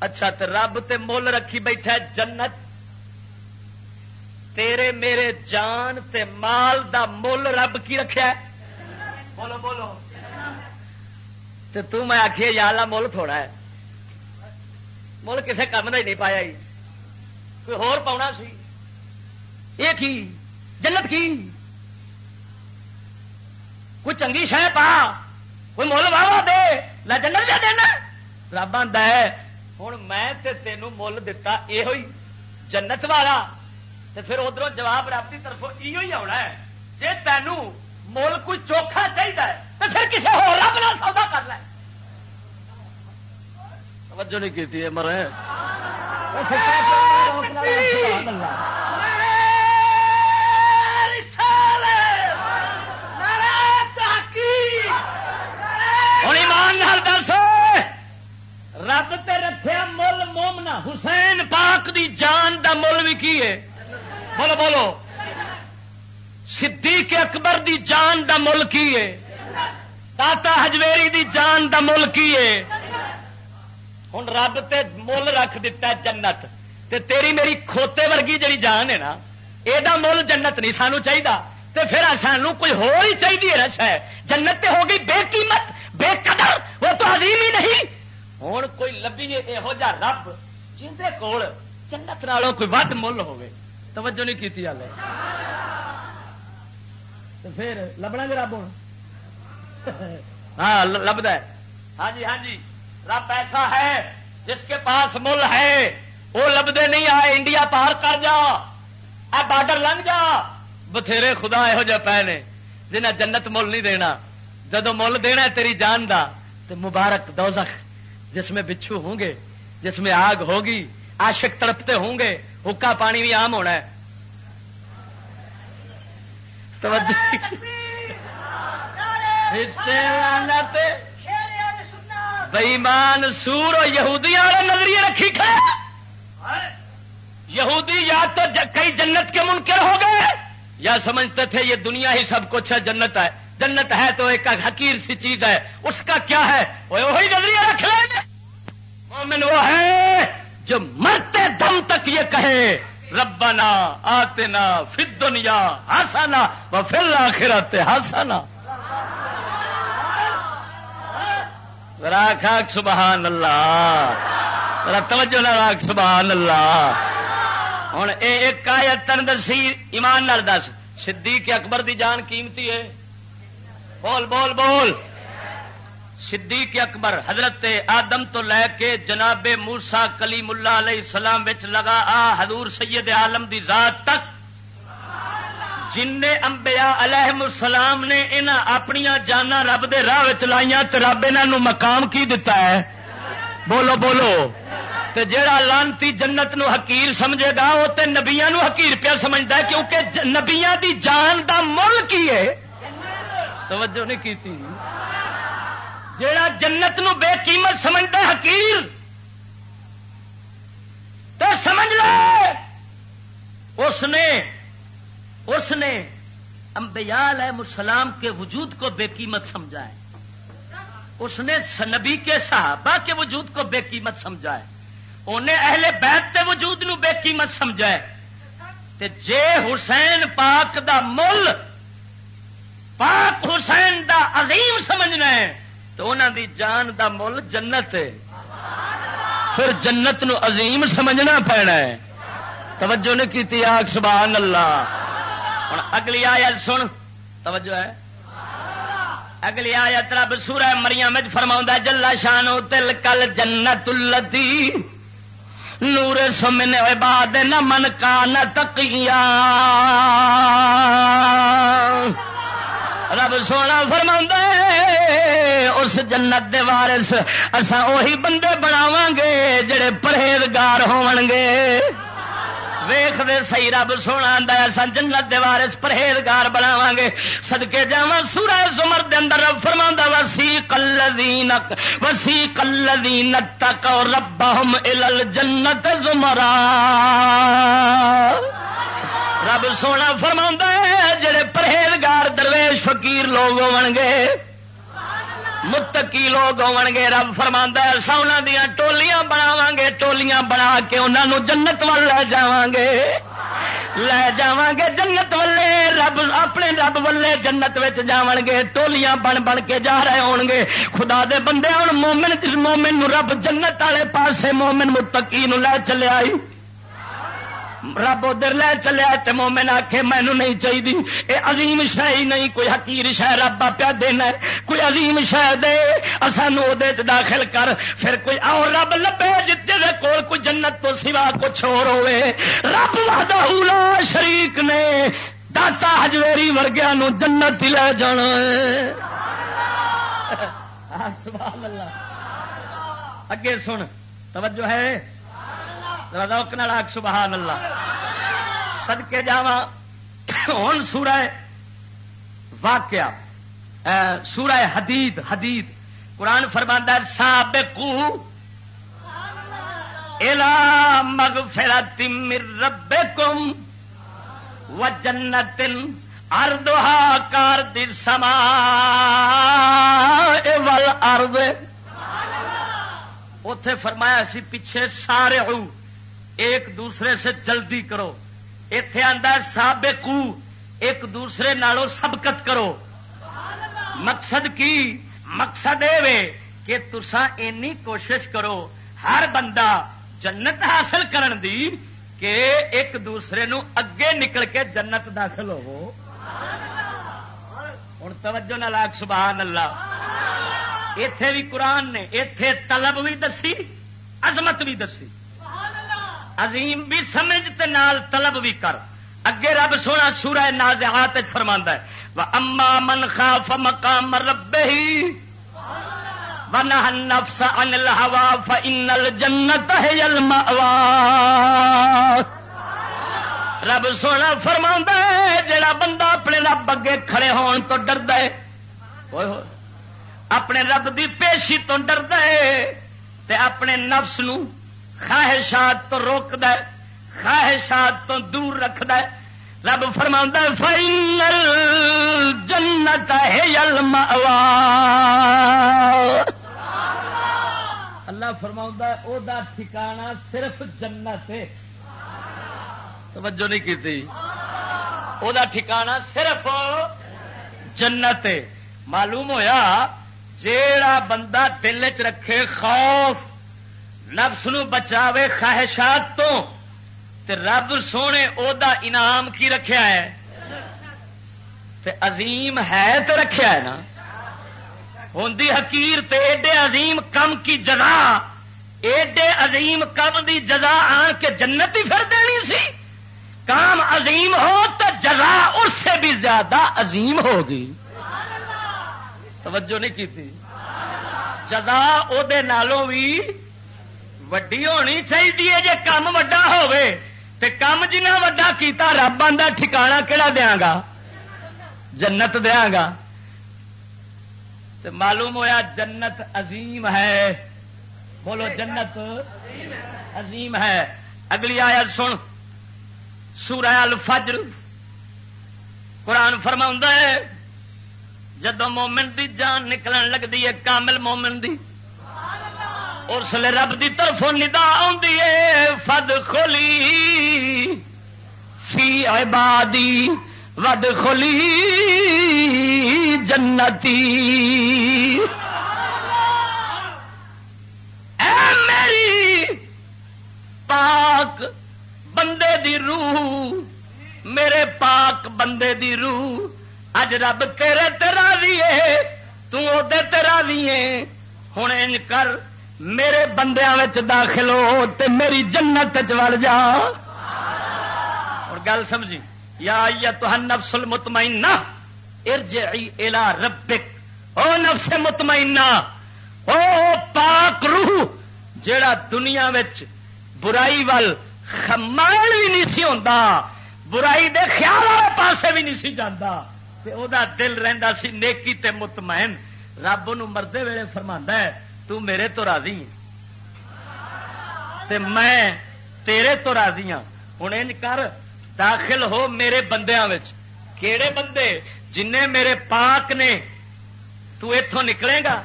اچھا تے رب تے مول رکھی بیٹھا جنت تیرے میرے جان تے مال دا مل رب کی رکھا بولو بولو۔ تے تو میں آخیے یا اللہ، مل تھوڑا ہے۔ مل کسے کام کا ہی نہیں پایا ہی۔ کوئی ہور پاؤنا سی؟ یہ کی؟ جنت کی؟ کوئی چنگی شہ پا؟ کوئی مل واہ دے؟ لا جنت جا دینا۔ رب آتا ہے ہوں میں تینوں مل دتا یہ جنت والا۔ تو پھر ادھر جواب رب کی طرف یہ آنا ہے۔ جی تینوں مول کوئی چوکھا چاہیے تو پھر کسی ہو رب نہ سودا کر لے توجہ نہیں کی مرے۔ دس۔ رب تے رکھیا مل مومنا حسین پاک دی جان دا مل بھی کی ہے؟ بولو بولو۔ صدیق اکبر دی جان دا مل کی ہے؟ داتا ہجویری دی جان دا مل کی ہے؟ ہوں رب تے مل رکھ دیتا ہے جنت۔ تے تیری میری کھوتے ورگی جڑی جان ہے نا یہ مل جنت نہیں سانو چاہیے تے پھر سانو کوئی ہو ہی چاہیے رش ہے جنت تے ہو گئی بے قیمت، بے قدر، وہ تو عظیم ہی نہیں۔ ہوں کوئی لبھی یہو جہ رب جی کول جنت نالوں کوئی ود مل ہوے توجہ نہیں کی پھر لبنا گے رب ہوں۔ ہاں لبد ہاں جی ہاں جی۔ رب ایسا ہے جس کے پاس مل ہے۔ وہ لبدے نہیں آئے، انڈیا پار کر جا۔ اے بارڈر لنگ جا۔ بتھیرے خدا یہو جہ پے نے جنہیں جنت مل نہیں دینا۔ جدو مل دینا تیری جان دا تو مبارک دوزخ جس میں بچھو ہوں گے، جس میں آگ ہوگی، عاشق تڑپتے ہوں گے۔ حکا پانی بھی عام ہونا ہے بئیمان سور یہودیاں والے نظریے رکھی کھڑے یہودی یا تو کئی جنت کے منکر ہو گئے یا سمجھتے تھے یہ دنیا ہی سب کچھ ہے جنت ہے جنت ہے تو ایک حقیر سی چیز ہے اس کا کیا ہے وہی نظریہ رکھ لیں مومن وہ ہے جو مرتے دم تک یہ کہے، ربنا آتنا فی دنیا ہسانا وہ پھر آخرت ہسانا راک سبحان اللہ۔ توجہ نہ راک سبحان اللہ۔ ہوں ایک آیت تن دسی ایمان نال دس۔ صدیق اکبر دی جان قیمتی ہے۔ بول بول بول۔ صدیق اکبر حضرت آدم تو لے کے جناب موسا کلیم اللہ علیہ السلام لگا آ حضور سید عالم دی ذات تک۔ جن امبیا علیہ السلام نے اپنی جانا رب دے راہ لائیا تو رب انہوں مقام کی دتا ہے؟ بولو بولو۔ تے جیڑا لانتی جنت نو حقیر سمجھے گا وہ تے نبیا نو حقیر پیا سمجھتا ہے، کیونکہ نبیا دی جان دا مل کی ہے۔ توجہ نہیں کی جیڑا جنت نو بے قیمت سمجھتا حقیر تو سمجھ لے۔ اس نے اس نے امبیال ہے مسلام کے وجود کو بے قیمت سمجھا ہے۔ اس نے نبی کے صحابہ کے وجود کو بے قیمت سمجھا ہے۔ انہیں اہل بیت کے وجود نو بے قیمت سمجھا ہے۔ تے جے حسین پاک دا مل، پاک حسین دا عظیم سمجھنا ہے۔ تو انہوں دی جان دا مل جنت ہے۔ پھر جنت نو عظیم سمجھنا پینا ہے۔ توجہ نے کی آگ سبحان اللہ ہوں اگلی آیت سن۔ توجہ ہے۔ اگلی آیت رب سورہ مریم فرما جلا شانو تل کل جنت التی نور سمن باد نہ من کا نہ تکیا رب سونا فرما اس جنت دے وارس اسا وہی بندے بناو گے جڑے پرہیزگار ہون گے ویخ دے سی رب سونا آ جنت دے وارس پرہیزگار بناو گے سدکے جا سورہ زمر دے اندر رب فرما وسی کلین وسی کلین تک رب ہم جنت زمرا۔ رب سونا فرما جڑے پرہیزگار درویش فقیر لوگ ہو گے متقی لوگ ہو گے رب فرما سونا دیا ٹولیاں بناو گے ٹولیاں بنا کے انہوں جنت وال لے جا گے لے جا گے جنت والے، رب اپنے رب والے جنت جا گے ٹولیاں بن بن کے جا رہے ہو گے خدا دے بندے ہوں مومن مومن رب جنت والے پاسے مومن متقی نو لے چلے آئی رب ادھر لے چلیا تو مومن آخے مینو نہیں چاہیے یہ عظیم شہ ہی نہیں، کوئی حقیر شہ رب پیا دینا کوئی عظیم شہ دے سانو داخل کر۔ پھر کوئی اور رب لبے جتے دے کول کوئی جنت تو سوا کچھ اور ہوے رب لا شریک نے داتا ہجویری ورگیا نو جنت ہی لے جانا سبحان اللہ۔ اگے سن، توجہ ہے۔ روک ناک سبحان اللہ۔ سد کے جا ہوں سورہ واقعہ سورہ حدید حدید۔ قرآن فرماندہ سابقو الا مغفرت من ربکم و جنت اردوہا کار در سما والارض۔ اتے فرمایا سی، پیچھے سارے ایک دوسرے سے جلدی کرو۔ اتے آدھا سابقو، ایک دوسرے نالوں سبقت کرو۔ مقصد کی؟ مقصد یہ کہ تسا اینی کوشش کرو، ہر بندہ جنت حاصل کرن دی کہ ایک دوسرے نو اگے نکل کے جنت داخل ہو ہوں توجہ نہ لاگ سبحان اللہ۔ اتے بھی قرآن نے اتے طلب بھی دسی، عظمت بھی دسی۔ عظیم بھی سمجھ تے نال طلب بھی کر۔ اگے رب سونا سورہ نازعات فرما ہے اما من خاف مقام رب ہی نفس ان الحوا فن الجنت ہے رب سونا فرما جڑا بندہ اپنے رب اگے کھڑے ہون تو ڈردا ہے۔ ڈرد اپنے رب دی پیشی تو ڈرد تے اپنے نفس نو خواہشات تو روک دے خواہشات تو دور رکھ دے رب فرما فائنل جنت ہے اللہ فرما او دا ٹھکانا صرف جنت ہے۔ توجہ نہیں کی او دا ٹھکانا صرف جنت ہے۔ معلوم ہویا، جیڑا بندہ دل چ رکھے، خوف نفس نو بچاوے خواہشات تو، تے رب سونے او دا انعام کی رکھیا ہے؟ تے عظیم ہے تو رکھیا ہے نا؟ ہوں حکیر تے ایڈے عظیم کم کی جگہ ایڈے عظیم کم دی جگہ آن کے جنت ہی پھر دینی سی؟ کام عظیم ہو تو جزا اس سے بھی زیادہ عظیم ہوگی۔ توجہ نہیں کی تھی جزا او دے نالوں بھی وڈی ہونی چاہیے جی کام وڈا ہوئے تے کام جنہ وڈا کیتا رب آدھا ٹھکانا کہڑا دیا گا جنت دیا گا تے معلوم ہویا جنت عظیم ہے بولو جنت عظیم ہے اگلی آیت سن سورہ الفجر قرآن فرما ہے جدو مومن دی جان نکلن لگتی ہے کامل مومن دی اس لیے رب دی طرف ندا آ فد کھولی۔ فی عبادی۔ ود کھولی۔ جنتی۔ اے میری پاک بندے دی روح۔ میرے پاک بندے دی روح۔ اج رب تیرے تیرا دیے تیرا دیے ہوں ان کر۔ میرے بندیا داخل ہو تے میری جنت چڑ جا۔ اور گل سمجھی، یا تو نفس المطمئنہ، ارجعی الى ربک۔ او نفس مطمئنہ، او پاک روح، جیڑا دنیا وچ برائی وال خمال بھی نہیں سی ہوندا، برائی دے خیال والے پاسے بھی نہیں سی جاندا۔ تے او دا دل رہندا سی نیکی تے مطمئن۔ رب نو مردے ویلے فرماندا ہے تو میرے تو راضی تے میں تیرے تو راضی ہوں ہوں ان کر داخل ہو میرے بندیا کہڑے بندے جن میرے پاک نے تو اتوں نکلے گا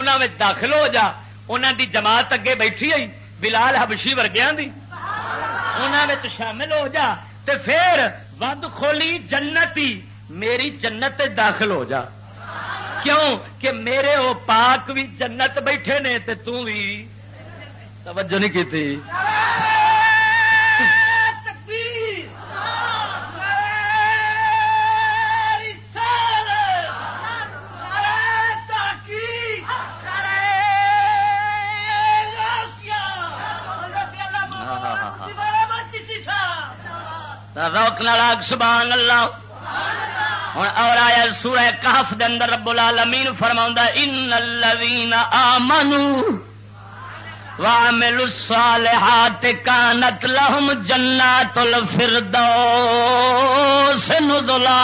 انہوں داخل ہو جا۔ انہوں دی جماعت اگے بیٹھی ہوئی، بلال ہبشی ورگیا دی۔ انہوں شامل ہو جا۔ تے پھر ود کھولی جنتی، میری جنت داخل ہو جا۔ کیوں کہ میرے وہ پاک بھی جنت بیٹھے نے تے تو بھی توجہ نہیں کی تھی روک نالاگ سبحان اللہ۔ ہوں اور آیا سورہ کہف دے اندر رب العالمین فرما ان الذین آمنوا وعملوا الصالحات كانت لهم جنات الفردوس نزلا.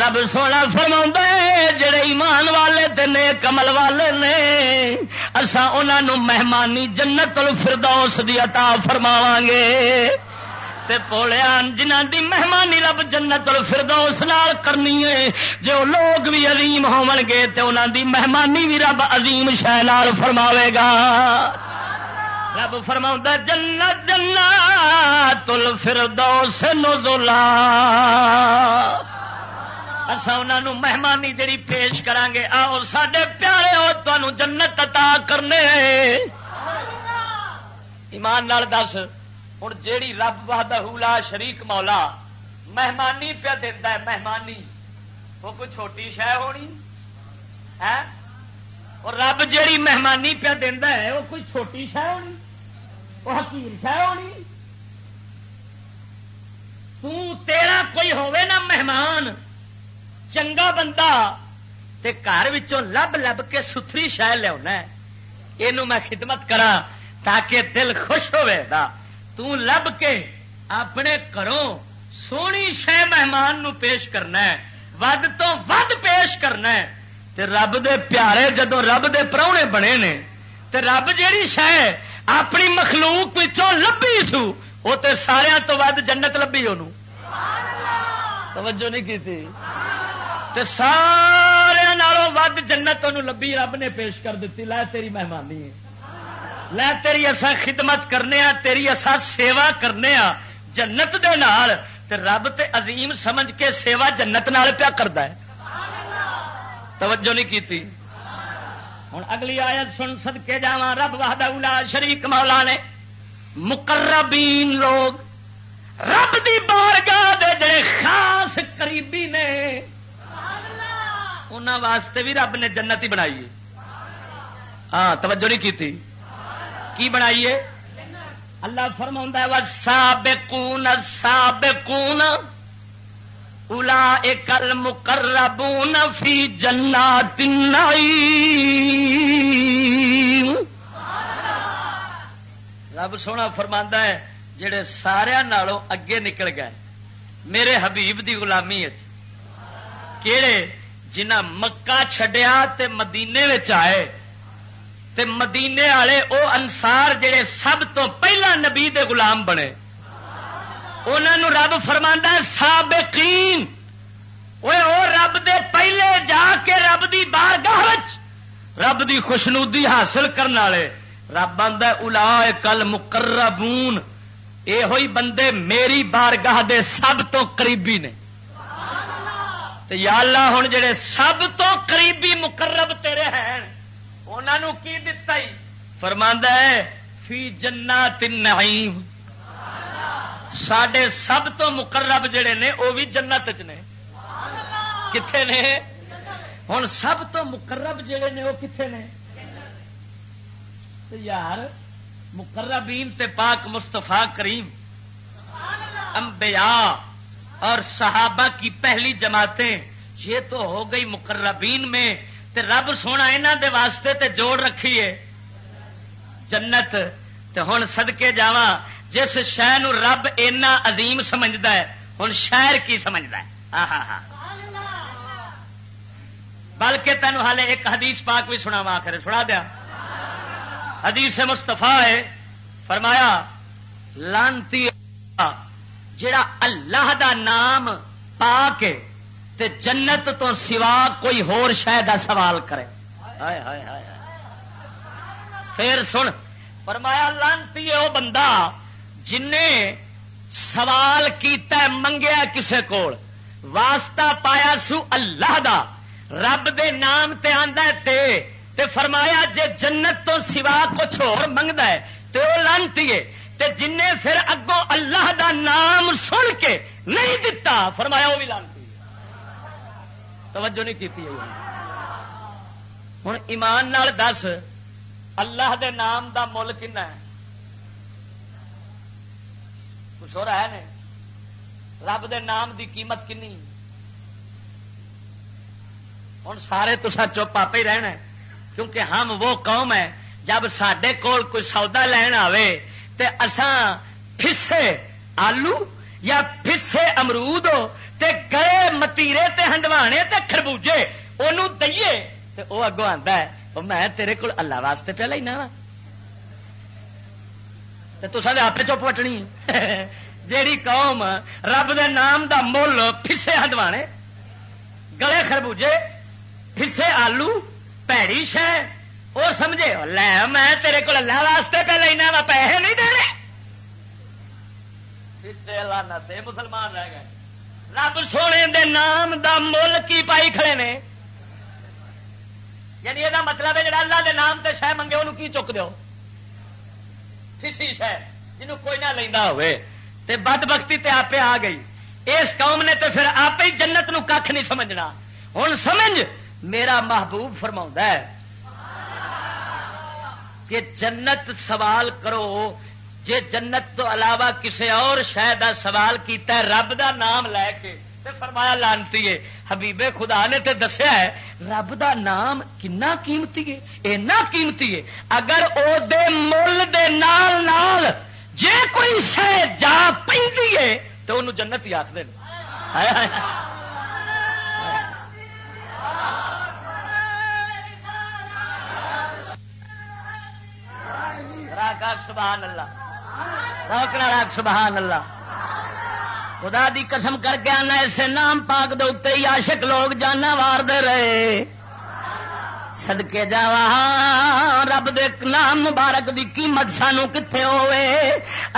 رب سونا فرما جڑے ایمان والے تے نیک عمل والے نے اسا انہاں نو مہمانی جنت الفردوس دی عطا فرماواں گے۔ تے پولیا جنہ دی مہمانی رب جنت الفردوس نال کرنی ہے۔ جو لوگ بھی عظیم ہون گے تے انہاں دی مہمانی بھی رب عظیم شہ نال فرماوے گا۔ رب فرما جنت جنت الفردوس نزلا۔ اصا انہوں مہمانی جڑی پیش کران گے آؤ سڈے پیارے ہو تمہوں جنت عطا کرنے۔ ایمان نال دس۔ ہوں جیڑی رب وحدہ لا شریک مولا مہمانی پیا دیتا ہے، مہمانی۔ وہ کوئی چھوٹی شہ ہونی؟ ہے اور رب جیڑی مہمانی پیا دینا ہے، وہ کوئی چھوٹی شہ ہونی؟ وہ حکیم شہ ہونی؟ تو تیرا کوئی ہوئے نا مہمان، چنگا بندہ تے گھر لب لب کے ستری شہ لیا یہ میں خدمت کرا تاکہ دل خوش ہوئے دا تو لب کے اپنے گھروں سونی شہ مہمان نو پیش کرنا ہے، ود تو ود پیش کرنا ہے۔ تے رب دے پیارے جدو رب دے پرونے بنے نے، تے رب جیڑی شہ اپنی مخلوق لبھی سو وہ تے سارا تو ود جنت لبھی انہوں توجہ نہیں کی تھی تے سارے نالوں ود جنت انہوں لبھی رب نے پیش کر دیتی لے تیری مہمانی ہے۔ لے تیری اصا خدمت کرنے تیری اصا سیوا کرنے جنت دے نال، تے رب تے عظیم سمجھ کے سیوا جنت نال پیا کرتا ہے۔ توجہ نہیں کی ہوں اگلی آیت سن سد کے جا رب واہدہ شریک مولا نے۔ مقربین لوگ، رب دی بارگاہ دے جڑے خاص قریبی نے انہوں واسطے بھی رب نے جنت ہی بنائی ہاں توجہ نہیں کی کی بنائیے؟ اللہ فرما وا ساب الا ایکل مقربون فی جنات رب سونا فرما ہے، جڑے سارا نالوں اگے نکل گئے، میرے حبیب دی غلامی کہڑے جنہ مکہ چھڈیا تے مدینے آئے تے مدینے والے او انسار جڑے سب تو پہلا نبی دے غلام بنے۔ انہوں رب فرما سابقین۔ او رب دے پہلے جا کے رب دی بار گاہ رب دی خوشنودی حاصل کرنے والے۔ رب آدھا الا کل مقربون اے ہوئی بندے میری بارگاہ دے سب تو قریبی نے۔ یا اللہ ہوں جڑے سب تو قریبی مقرب تیرے ہیں۔ انہوں کی دتا ہی؟ فرما ہے، فی جنات النعیم۔ سڈے سب تو مقرب جڑے نے وہ بھی جنت چ نے۔ کتنے نے؟ ہوں سب تو مقرب جڑے نے وہ کتنے نے؟ یار، مقربین تے پاک مستفا کریم۔ انبیاء اور صحابہ کی پہلی جماعتیں، یہ تو ہو گئی مقربین میں تے رب سونا یہاں دے واسطے تے جوڑ رکھیے۔ جنت تے ہوں سدکے جا جس شہ رب اینا عظیم سمجھتا ہے ہوں شہر کی سمجھتا ہے؟ ہاں ہاں بلکہ تینوں ہالے ایک حدیث پاک بھی سنا وا سنا دیا۔ حدیث مستفا ہے، فرمایا، لانتی جڑا اللہ دا نام پا کے تے جنت تو سوا کوئی ہور شہ سوال کرے۔ پھر سن، فرمایا لانتی وہ بندہ جن سوال کیتا منگیا کسے کول۔ واسطہ پایا سو اللہ دا۔ رب دے نام تے آندا تے تے فرمایا جے جنت تو سوا کچھ اور منگتا ہے تو وہ لانتی ہے۔ تے جن پھر اگوں اللہ دا نام سن کے نہیں دتا۔ فرمایا وہ بھی لانتی۔ توجہ نہیں کی ہوں ایمان نال دس، اللہ دے نام دا مل کن ہے؟ کچھ ہو رہا ہے رب دے نام دی قیمت کنی؟ ہوں سارے تو سا چپ آپ ہی رہنا کیونکہ ہم وہ قوم ہے جب سڈے کول کوئی سودا لین آئے تے اساں پھسے آلو یا پھسے امرود تے گئے متیرے تے ہنڈوانے تے خربوجے انہوں دئیے۔ تے او اگو آندا ہے، او میں تیرے کول اللہ واسطے پہ لینا وا۔ تے تو سارے آپ چپ وٹنی جیڑی قوم رب دے نام دا مل پھسے ہڈوانے گلے خربوجے، پھسے آلو، پیڑی شہ وہ سمجھے، لے میں تیرے کو اللہ واسطے پہ لینا وا، پیسے نہیں دے مسلمان رہ گئے۔ رب سونے دے نام دا مل کی پائی کھڑے نے؟ یعنی یہ مطلب ہے جڑا اللہ دے نام تے شہ منگے انہوں کی چک دو فسی شہ جنوں کوئی نہ لینا ہوئے۔ تے بد بختی تے آپ آ گئی۔ اس قوم نے تے پھر آپ ہی جنت نو کھ نہیں سمجھنا۔ ہوں سمجھ، میرا محبوب فرما ہے کہ جنت سوال کرو جے جنت تو علاوہ کسی اور شہ کا سوال کیتا ہے، رب دا نام لے کے۔ تے فرمایا، لانتی ہے۔ حبیب خدا نے تے دسیا ہے، رب دا نام کنا قیمتی ہے؟ اینا قیمتی ہے۔ اگر او دے مل دے نال نال جے کوئی شہ جا پی تو انہوں جنت ہی آخ دیں سبحان اللہ۔ روکنا راک، سبحان اللہ۔ خدا دی قسم کر کے آنا ایسے نام پاک دے ہی عاشق لوگ جانا وار دے رہے۔ سدکے جا رب دے نام مبارک دی قیمت سانو کتنے ہوئے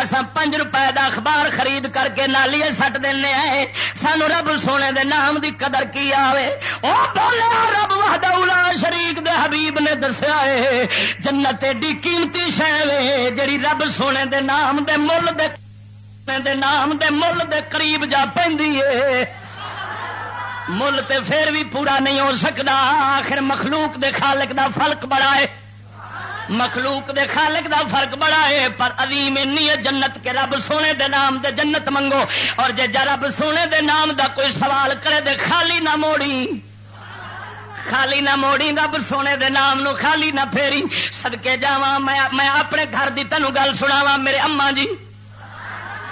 اسا پنج روپے دا اخبار خرید کر کے نالی سٹ دینے آئے سانو رب سونے دے نام دی قدر کی آوے او بولیا رب وحدہ شریک دے حبیب نے دسیا ہے جنت ایڈی قیمتی شہ جڑی رب سونے دے نام دے مل دے دے نام دے مل دے قریب جا پہ مل تے پھر بھی پورا نہیں ہو سکتا آخر مخلوق دے خالق دا فرق بڑا ہے۔ مخلوق دے خالق دا فرق بڑا ہے، پر عظیم اینی ہے جنت کے رب سونے دے نام دے جنت منگو۔ اور جے رب سونے دے نام دا کوئی سوال کرے دے، خالی نہ موڑی۔ خالی نہ موڑی، رب سونے دے نام نو خالی نہ پھیری۔ سدکے جا میں اپنے گھر دی تینوں گل سناوا میرے اما جی۔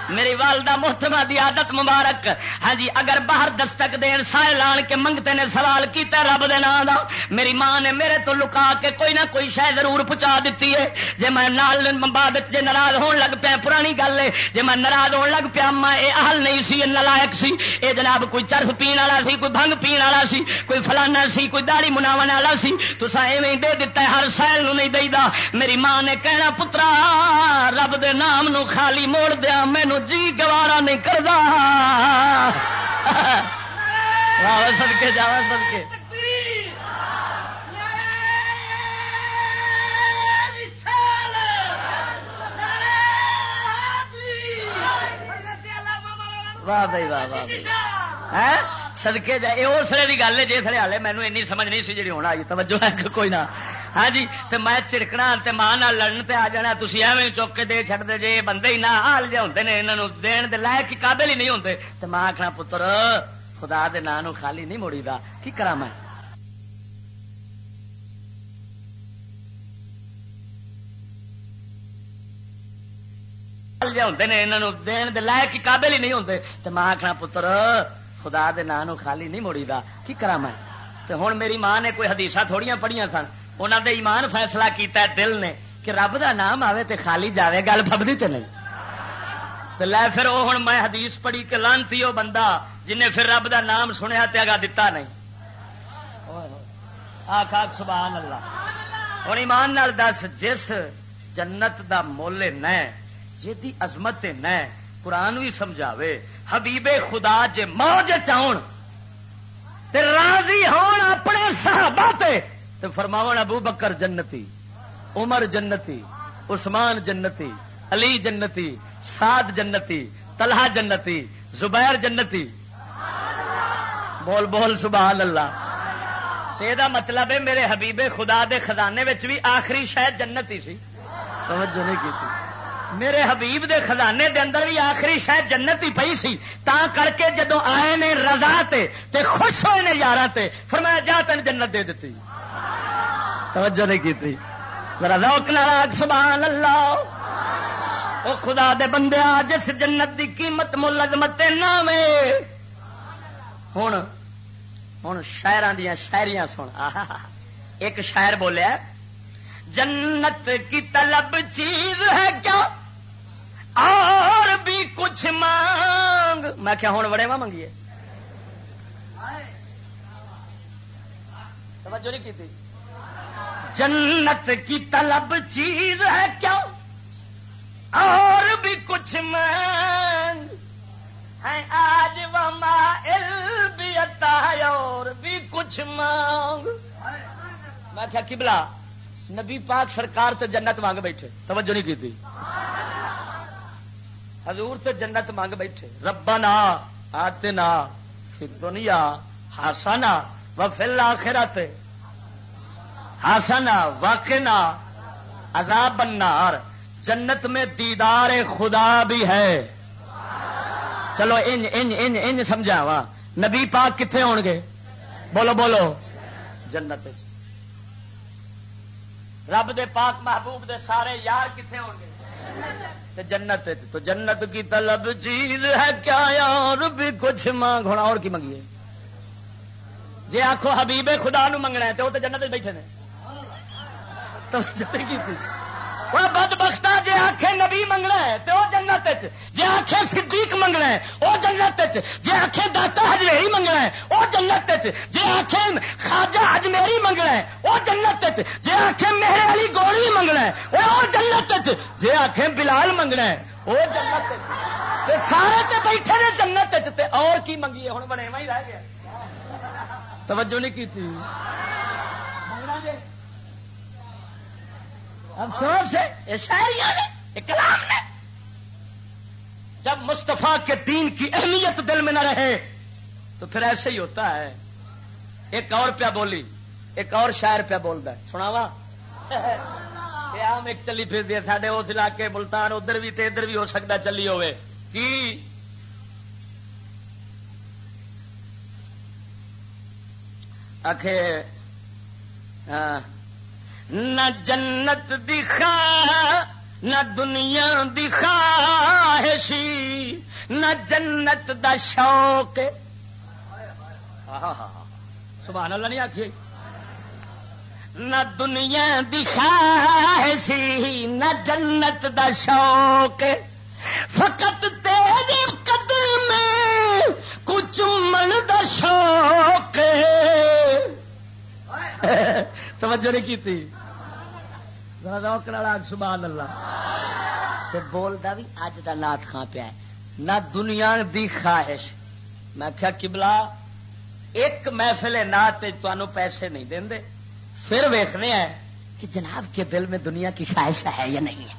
میری والدہ محتما دی عادت مبارک۔ ہاں جی اگر باہر دستک دین سائے لان کے منگتے نے سوال کیتا رب دے نام دا، میری ماں نے میرے تو لکا کے کوئی نہ کوئی شہ ضرور پہنچا دیتی ہے۔ جے میں نال بعد جے ناراض ہون لگ پیا، پرانی گل ہے۔ جے میں ناراض ہون لگ پیا ماں اے اہل نہیں سی نلائک سی۔ اے جناب، کوئی چرف پین والا سی، کوئی بھنگ پین والا سی، کوئی فلانا سی، کوئی داڑی مناون والا سی۔ تسا ایویں دے دیتا ہے، ہر سائل نو نہیں دیدا میری ماں نے کہنا، پترا، رب دے نام نو خالی موڑ دیا مینو جی گوارا نہیں کرتا سد کے جا سد کے واہ بھائی، واہ واہ بھائی سدکے جائے اسلے کی گل ہے جسے ہالے مینو این سمجھ نہیں سی جی ہونا۔ آئی توجہ ہے، کوئی نہ۔ ہاں جی تو میں چڑکنا تے ماں لڑن پہ آ جانا تھی ایویں چوک کے دے چڑتے جی بندے ہی نہ حال جہ ہوتے ہیں یہاں دن دے لائق قابل ہی نہیں ہوتے تو ماں آخنا پتر، خدا دے نام خالی نہیں موڑی دا کی کرا میں؟ ہوتے ہیں یہاں دن دے لائق قابل ہی نہیں ہوتے تو ماں آخنا پتر، خدا دے نام خالی نہیں موڑی دا کی کرا میں؟ ہوں میری ماں نے کوئی حدیث تھوڑیاں پڑھیاں سن۔ انہوں دے ایمان فیصلہ کیتا ہے، دل نے کہ رب دا نام آوے تے خالی جاوے، گل فبدی تے نہیں۔ تو لے پھر وہ ہوں میں حدیث پڑھی کہ لانتی وہ بندہ جنہیں پھر رب دا نام سنیا تے اگا دتا نہیں۔ آخ آخ سبحان اللہ۔ ہوں ایمان نال دس، جس جنت دا مول نہ جی عظمت نہ قرآن بھی سمجھاوے، حبیب خدا جے موج چاہن، تے راضی ہون اپنے صحابہ تے تو فرماون ابو بکر جنتی، عمر جنتی، عثمان جنتی، علی جنتی، سعد جنتی، طلحہ جنتی، زبیر جنتی۔ بول بول، سبحان اللہ۔ یہ مطلب ہے میرے حبیب خدا دے خزانے بھی آخری شاید جنتی سی۔ توجہ نہیں کی تھی میرے حبیب دے خزانے دے اندر بھی آخری شاید جنت ہی پئی سی۔ تا کر کے جدو آئے نے رضا تے تے خوش ہوئے نے یار فرمایا جا تین جنت دے دیتی۔ توجہ نہیں کی تھی ذرا روک ناراگ سبحان اللہ او خدا دے بندے جس جنت دی قیمت ملزمت نام ہوں ہوں شاعر دیا شاعریاں سن۔ ایک شاعر بولیا، جنت کی طلب چیز ہے کیا؟ اور بھی کچھ مانگ۔ میں کیا ہوں بڑے ماں منگیے توجہ نہیں کی تھی جنت کی طلب چیز ہے کیا؟ اور بھی کچھ مانگ ہے آج وہ مائل بھی اتا ہے، اور بھی کچھ مانگ۔ میں کیا کبلا نبی پاک سرکار تو جنت مانگ بیٹھے، توجہ نہیں کی تھی حضور تو جنت مانگ بیٹھے۔ ربنا آتنا فی دنیا ہاسانا و فل آخرت ہاسانا واقعنا، عذاب النار، جنت میں دیدار خدا بھی ہے۔ چلو انج انج انج انج سمجھا وا نبی پاک کتنے ہون گے؟ بولو بولو۔ جنت رب دے پاک محبوب دے سارے یار کتنے ہون گے؟ جنت تو جنت کی طلب چیز ہے کیا یار؟ بھی کچھ مانگ۔ ہونا اور کی منگیے جی آخو حبیب خدا نو منگنا ہے تو وہ تو جنت بیٹھے نے۔ بد بختا جی آخے نبی منگنا ہے تو وہ جنت جی آخے صدیق منگنا ہے وہ جنت جی آخے داتا ہجمیری منگنا ہے وہ جنت جی آخے خاجا ہجمیری منگنا ہے وہ جنت جی آخے میرے والی گوڑی منگنا ہے وہ جنت جی آخے بلال منگنا ہے وہ جنت سارے تے بیٹھے نے جنت اور کی منگیے؟ ہوں بنے ہی رہ گیا۔ توجہ نہیں کی افسوس ہے یہ شاعریاں نے، یہ کلام نے۔ جب مستفا کے دین کی اہمیت دل میں نہ رہے، تو پھر ایسے ہی ہوتا ہے۔ ایک اور پیا بولی، ایک اور شاعر پیا بولتا ہے۔ سناوا آم ایک چلی پھر دیا ساڈے اس علاقے ملتان، ادھر بھی تے ادھر بھی ہو سکتا چلی ہوئے۔ کی؟ آخے نہ جنت دکھا نہ دنیا دکھاشی نہ جنت دا شوق۔ سبحان اللہ نہیں آخی نہ دنیا دکھاشی نہ جنت دا شوق۔ فقط تیرے قدم میں کچھ من دا شوق۔ توجہ نہیں کی تھی۔ سبحان اللہ۔ بولتا بھی اج کا نات خان پیا نہ دنیا دی خواہش۔ میں کیا کبلا ایک محفل نات پیسے نہیں دیں پھر ویخنے ہیں کہ جناب کے دل میں دنیا کی خواہش ہے یا نہیں ہے؟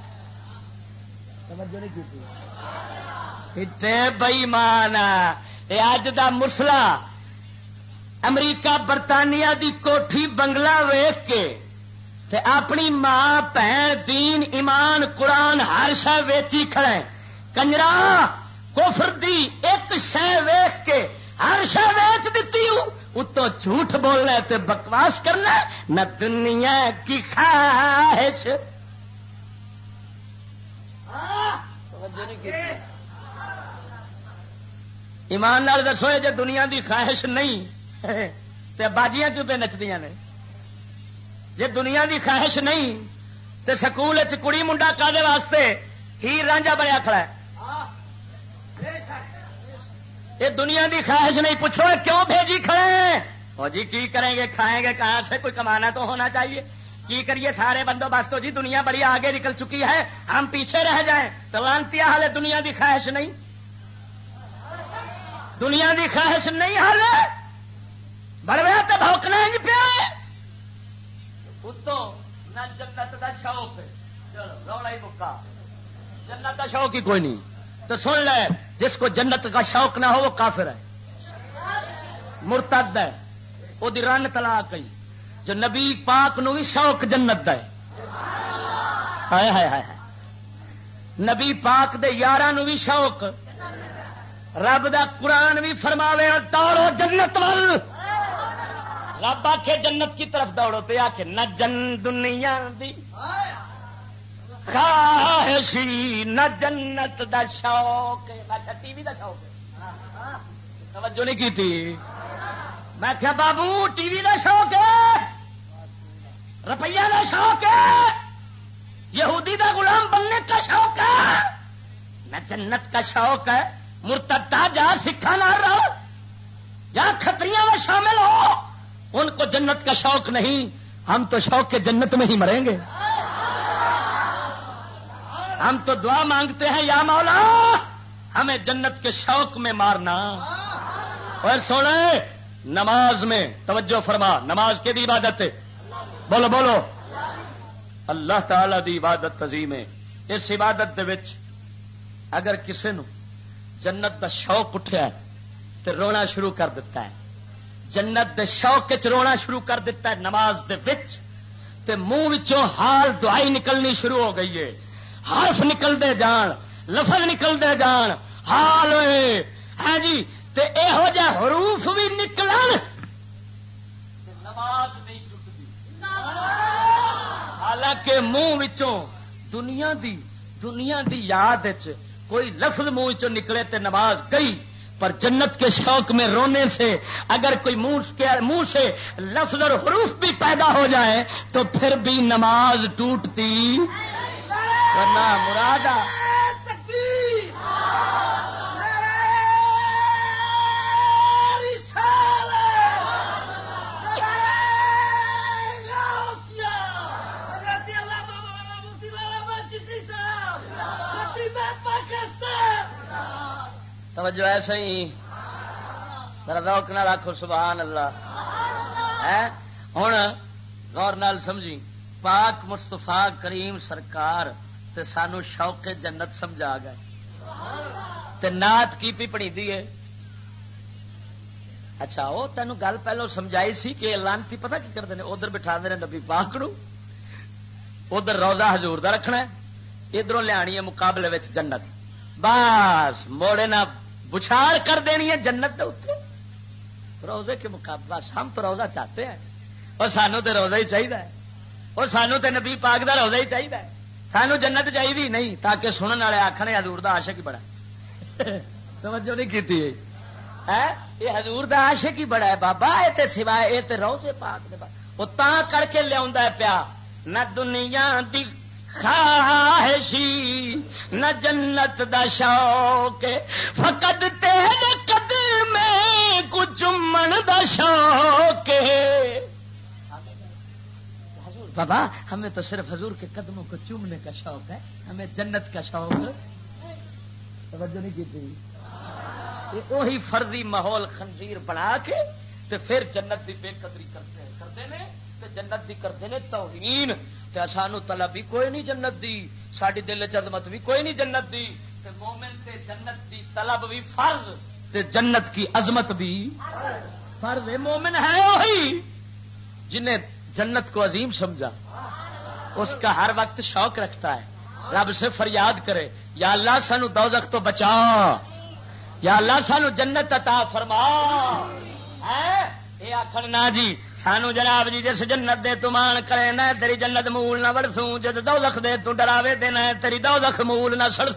بئی مان اج دا مسلا امریکہ برطانیہ دی کوٹھی بنگلہ ویخ کے تے اپنی ماں بھن دین، ایمان، قرآن، ہر شہ ویچی کھڑے کنجرا کوفر دی ایک شہ ویخ کے ہر شہ ویچ دیتی ہوں۔ اتو جھوٹ بولنا تے بکواس کرنا نہ دنیا کی خواہش۔ ایمان نال دسو جی دنیا دی خواہش نہیں، تے باجیاں کیوں پہ نچدیاں نے؟ جی دنیا دی خواہش نہیں، تے سکول کڑی منڈا کالے واسطے ہی رانجا بنیا کھڑا ہے۔ یہ دنیا دی خواہش نہیں، پوچھو کیوں بھیجی کھڑے اور جی کی کریں گے؟ کھائیں گے کہاں سے؟ کوئی کمانا تو ہونا چاہیے۔ کی کریے؟ سارے بندوبست جی دنیا بڑی آگے نکل چکی ہے۔ ہم پیچھے رہ جائیں۔ تو لانتی حال دنیا دی خواہش نہیں۔ دنیا دی خواہش نہیں حال بڑے تو بھوکنا ہی پیا۔ اتوں نہ جنت دا شوق رولا ہی مکا جنت دا شوق ہی کوئی نہیں۔ تو سن لے، جس کو جنت کا شوق نہ ہو، وہ کافر ہے۔ مرتد ہے۔ وہ رن تلا گئی جو نبی پاک نو بھی شوق جنت ہے۔ ہائے ہائے ہائے نبی پاک دے یار بھی شوق۔ رب دا قرآن بھی فرماوے دوڑو جنت وال۔ رب آخ جنت کی طرف دوڑو تو آخ نہ جن دنیا دی۔ خواہشی، نہ جنت دا شوق اچھا ٹی وی دا شوق توجہ نہیں کی تھی؟ میں کیا بابو، ٹی وی دا شوق ہے۔ روپیہ کا شوق ہے۔ یہودی دا غلام بننے کا شوق ہے۔ نہ جنت کا شوق ہے۔ مرتدہ جا سکھا نہ رہو۔ جہاں کھتریاں میں شامل ہو۔ ان کو جنت کا شوق نہیں، ہم تو شوق کے جنت میں ہی مریں گے۔ ہم تو دعا مانگتے ہیں، یا مولا، ہمیں جنت کے شوق میں مارنا۔ اور سونے، نماز میں، توجہ فرما، نماز کے دی عبادت۔ بولو بولو۔ اللہ تعالی دی عبادت عظیم ہے۔ اس عبادت دے وچ اگر کسی نو جنت دا شوق اٹھیا تو رونا شروع کر دیتا ہے۔ جنت دے شوق چ رونا شروع کر دیتا ہے، نماز دے وچ۔ تے منہ وچوں حال، دعائی نکلنی شروع ہو گئی ہے۔ حرف نکلتے جان، لفظ نکلتے جان۔ حال ہوئے۔ ہاں جی تے ہو جا حروف بھی نکل نماز نہیں حالانکہ منہ دنیا دی دنیا دی یاد کوئی لفظ منہ چ نکلے تے نماز گئی۔ پر جنت کے شوق میں رونے سے اگر کوئی منہ منہ سے لفظ اور حروف بھی پیدا ہو جائے تو پھر بھی نماز ٹوٹتی۔ مرادہ توجہ ایسا ہی روک نہ رکھو، سبحان اللہ۔ ہوں غور نال سمجھی۔ پاک مستفا کریم سرکار تے سانو شوق جنت سمجھا گئے۔ تے نات کی پی پڑی دی ہے؟ اچھا وہ تینوں گل پہلو سمجھائی سی کہ لانتی پتا کی کرتے ہیں ادھر بٹھا دے نبی پاک نو۔ ادھر روزہ حضور دا رکھنا ہے۔ ادھر لیا مقابلے میں جنت۔ بس، موڑے نہ بچھاڑ کر دینی ہے جنت اتنے روزے کے مقابلے بس ہم تو روزہ چاہتے ہیں۔ اور سانو تو روزہ ہی چاہیے اور سانو تو نبی پاک دا روزہ ہی چاہیے سانو جنت چاہیے نہیں، تاکہ سننے والے آخر ہزور کا آشک ہی بڑا توجہ نہیں کی یہ ہزور کا آشک ہی بڑا ہے۔ بابا یہ سوائے یہ روزے پاک وہ تا کر کے لیا پیا۔ نہ دنیا دی خواہشی، نہ جنت دا شوق فقد تیرے قدم میں کچھ من دا شوق بابا، ہمیں تو صرف حضور کے قدموں کو چومنے کا شوق ہے، ہمیں جنت کا شوق توجہ نہیں کی وہی فرضی ماحول خنزیر بنا کے تو پھر جنت کی بے قدری کرتے ہیں۔ کرتے ہیں جنت دی کرتے ہیں توہین۔ تے سانو طلب بھی کوئی نہیں جنت دی ساری دل چدمت بھی کوئی نہیں جنت دی۔ تے مومن تے جنت دی طلب بھی فرض، تے جنت کی عظمت بھی فرض۔ مومن ہے وہی جنہیں جنت کو عظیم سمجھا۔ اس کا ہر وقت شوق رکھتا ہے۔ رب سے فریاد کرے، یا اللہ سانو دوزخ تو بچا۔ یا اللہ سانو جنت عطا فرما۔ یہ آخر نا جی سانو جناب جی جس جنت دے تمان کرے نہ، تیری جنت مول نہ وڑسوں جد دو لکھ دے تو ڈراوے دینا تیری دو لکھ مول نہ سڑ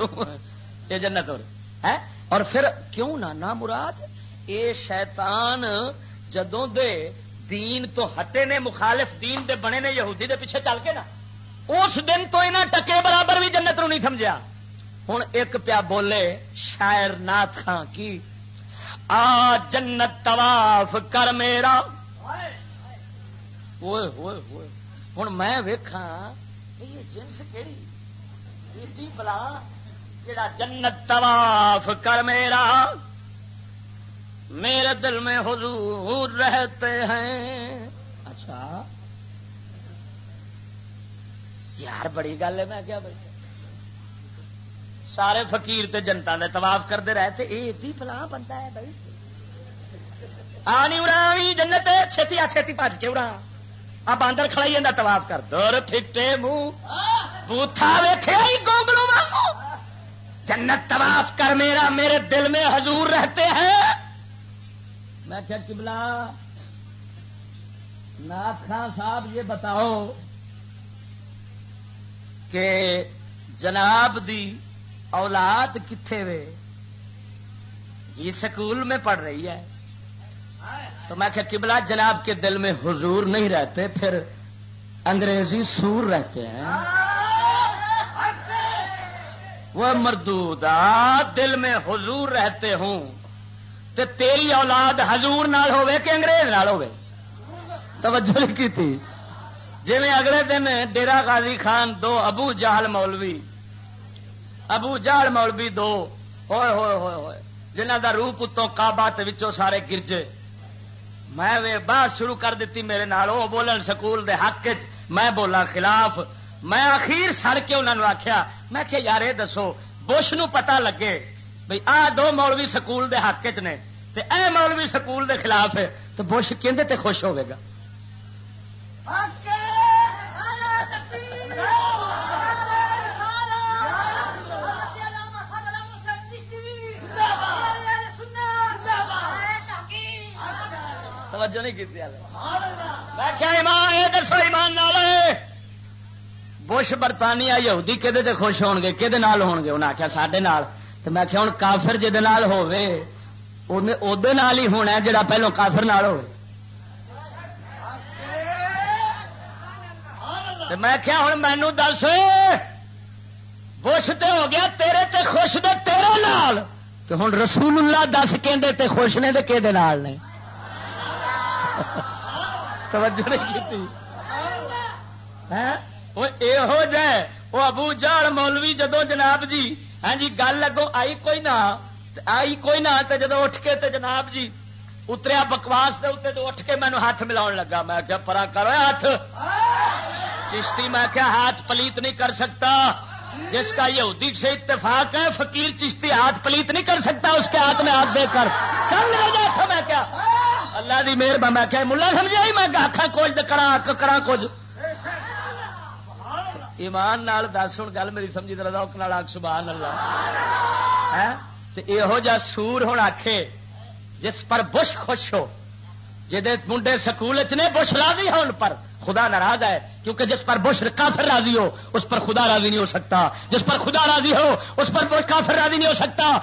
یہ جنت اور، ہے؟ اور پھر کیوں نہ نہ مراد؟ اے شیطان، جدوں دے دین تو ہٹے نے، مخالف دین دے بنے نے، یہودی دے پیچھے چل کے نا اس دن تو انہیں ٹکے برابر بھی جنت نو نہیں سمجھا ہوں ایک پیا بولے، شاعر نات خان کی، آ جنت طواف کر میرا۔ ہوں میں ویکھا یہ جنس کہڑی بلا جڑا جنت طواف کر میرا میرے دل میں حضور رہتے ہیں اچھا یار بڑی گل ہے میں کیا بھائی سارے فقیر تے جنتا نے طواف کرتے رہتے یہ فلاں بندہ ہے بھائی آنی اڑا جنت چھتی آ چھتی پج کے اڑا آ باندر کھڑائی جا تواف کر۔ دور پھٹے منہ۔ بوتھا ویٹے گوگلو مانگو جنت طواف کر میرا، میرے دل میں حضور رہتے ہیں۔ میں کیا کبلا نات خان صاحب یہ بتاؤ کہ جناب دی اولاد کتنے وے؟ جی سکول میں پڑھ رہی ہے۔ تو میں کہ قبلہ جناب کے دل میں حضور نہیں رہتے، پھر انگریزی سور رہتے ہیں۔ وہ مردود دل میں حضور رہتے ہوں۔ تے تیری اولاد حضور نال ہوئے کہ انگریز نال ہوئے توجہ کی تھی۔ جی میں اگلے دن ڈیرا غازی خان دو، ابو جہل مولوی۔ ابو جہل مولوی دو۔ ہوئے ہوئے ہوئے ہوئے۔ جنہ دا روپ اتوں کابا وچوں سارے گرجے۔ میں بات شروع کر دیتی میرے نال وہ بولن سکول دے حق چ میں بولا خلاف۔ میں اخیر سڑ کے انہوں نے آخیا میں کہ یار یہ دسو، بش نو پتا لگے بھائی آ دو مولوی سکول دے حق چ نے، تے اے مولوی سکول دے خلاف ہے تو بش کہ خوش ہوئے گا۔ توجہ نہیں کی میں کیا ایمان یہ دسو ایمان نال بش برطانیہ یہودی کہ خوش ہون گے کہ ہون گے؟ انہیں آخیا سڈے تو میں کیا ہوں کافر جہد ہوے نال ہی ہونا جڑا پہلو کافر نال ہو میں کیا ہوں مینو دس، بش تے ہو گیا تیرے تے خوش دے تیرے نال۔ تو ہوں رسول اللہ دس کہ خوش نے کہ توجہ نہیں کی ہاں؟ یہو جہ وہ ابو جال مولوی جدو جناب جی ہاں جی گل اگوں آئی کوئی نہ، آئی کوئی نہ جدو اٹھ کے تے جناب جی اتریا بکواس دے اتنے تو اٹھ کے مینو ہاتھ ملا لگا۔ میں کیا پرا کرو، ہاتھ۔ چشتی میں کیا ہاتھ پلیت نہیں کر سکتا۔ جس کا یہ سے اتفاق ہے، فقیر چشتی ہاتھ پلیت نہیں کر سکتا، اس کے ہاتھ میں ہاتھ دے کر۔ میں کیا؟ اللہ دی مہربانی، میں کہ ملا سمجھا میں آخا کچھ کرا کرا کچھ۔ ایمان نال دس ہوں گل میری سمجھی نال آخ سبحان اللہ۔ ہاں؟ یہو جا سور ہوں آخے جس پر بش خوش ہو۔ منڈے سکول نے بش راضی ہو ان پر خدا ناراض ہے، کیونکہ جس پر بش کافر راضی ہو، اس پر خدا راضی نہیں ہو سکتا۔ جس پر خدا راضی ہو، اس پر بش کافر راضی نہیں ہو سکتا۔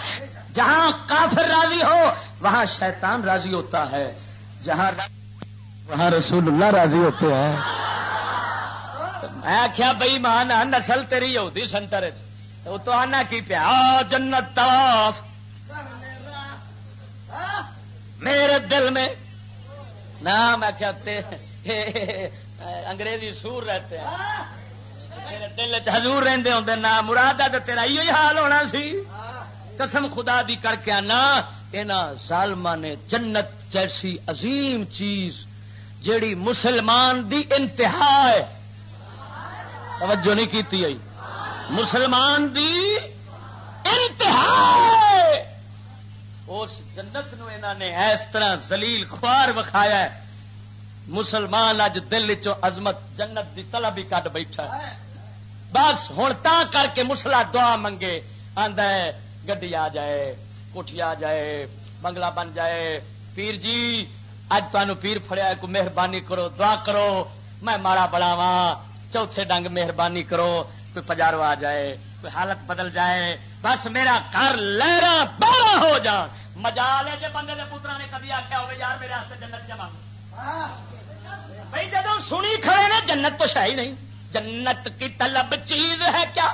جہاں کافر راضی ہو، وہاں شیطان راضی ہوتا ہے۔ جہاں وہاں رسول اللہ راضی ہوتے ہیں۔ میں آخیا بئی مان نسل تیری ہوتی سنتر تو آنا کی پیا؟ جنت طواف میرے دل میں نہ میں کیا انگریزی سور رہتے ہیں۔ میرے دل چزور رہتے ہوں نہ مراد تیرا ہی حال ہونا سی۔ قسم خدا دی کر کے آنا یہاں ظالما نے جنت جیسی عظیم چیز جیڑی مسلمان دی انتہا ہے۔ توجہ نہیں کی مسلمان دی انتہا ہے۔ اس جنت نو نے اس طرح زلیل خوار وکھایا ہے۔ مسلمان اج دل عظمت جنت دی طلب ہی کٹ بیٹھا ہے۔ بس ہوں تا کر کے مسلا دعا منگے آدھا گڈی آ جائے، کوٹھی آ جائے، بنگلہ بن جائے۔ پیر جی اج تمہیں پیر فڑیا کو مہربانی کرو، دعا کرو، میں مارا بڑا چوتھے ڈنگ مہربانی کرو، کوئی پجارو آ جائے، کوئی حالت بدل جائے۔ بس میرا گھر لہرا بڑا ہو جا۔ مزا لے جی بندے کے پترا نے کبھی آخیا ہو یار میرے جنت جمع بھائی جب سنی کھڑے نا جنت تو شاہی نہیں۔ جنت کی طلب چیز ہے کیا؟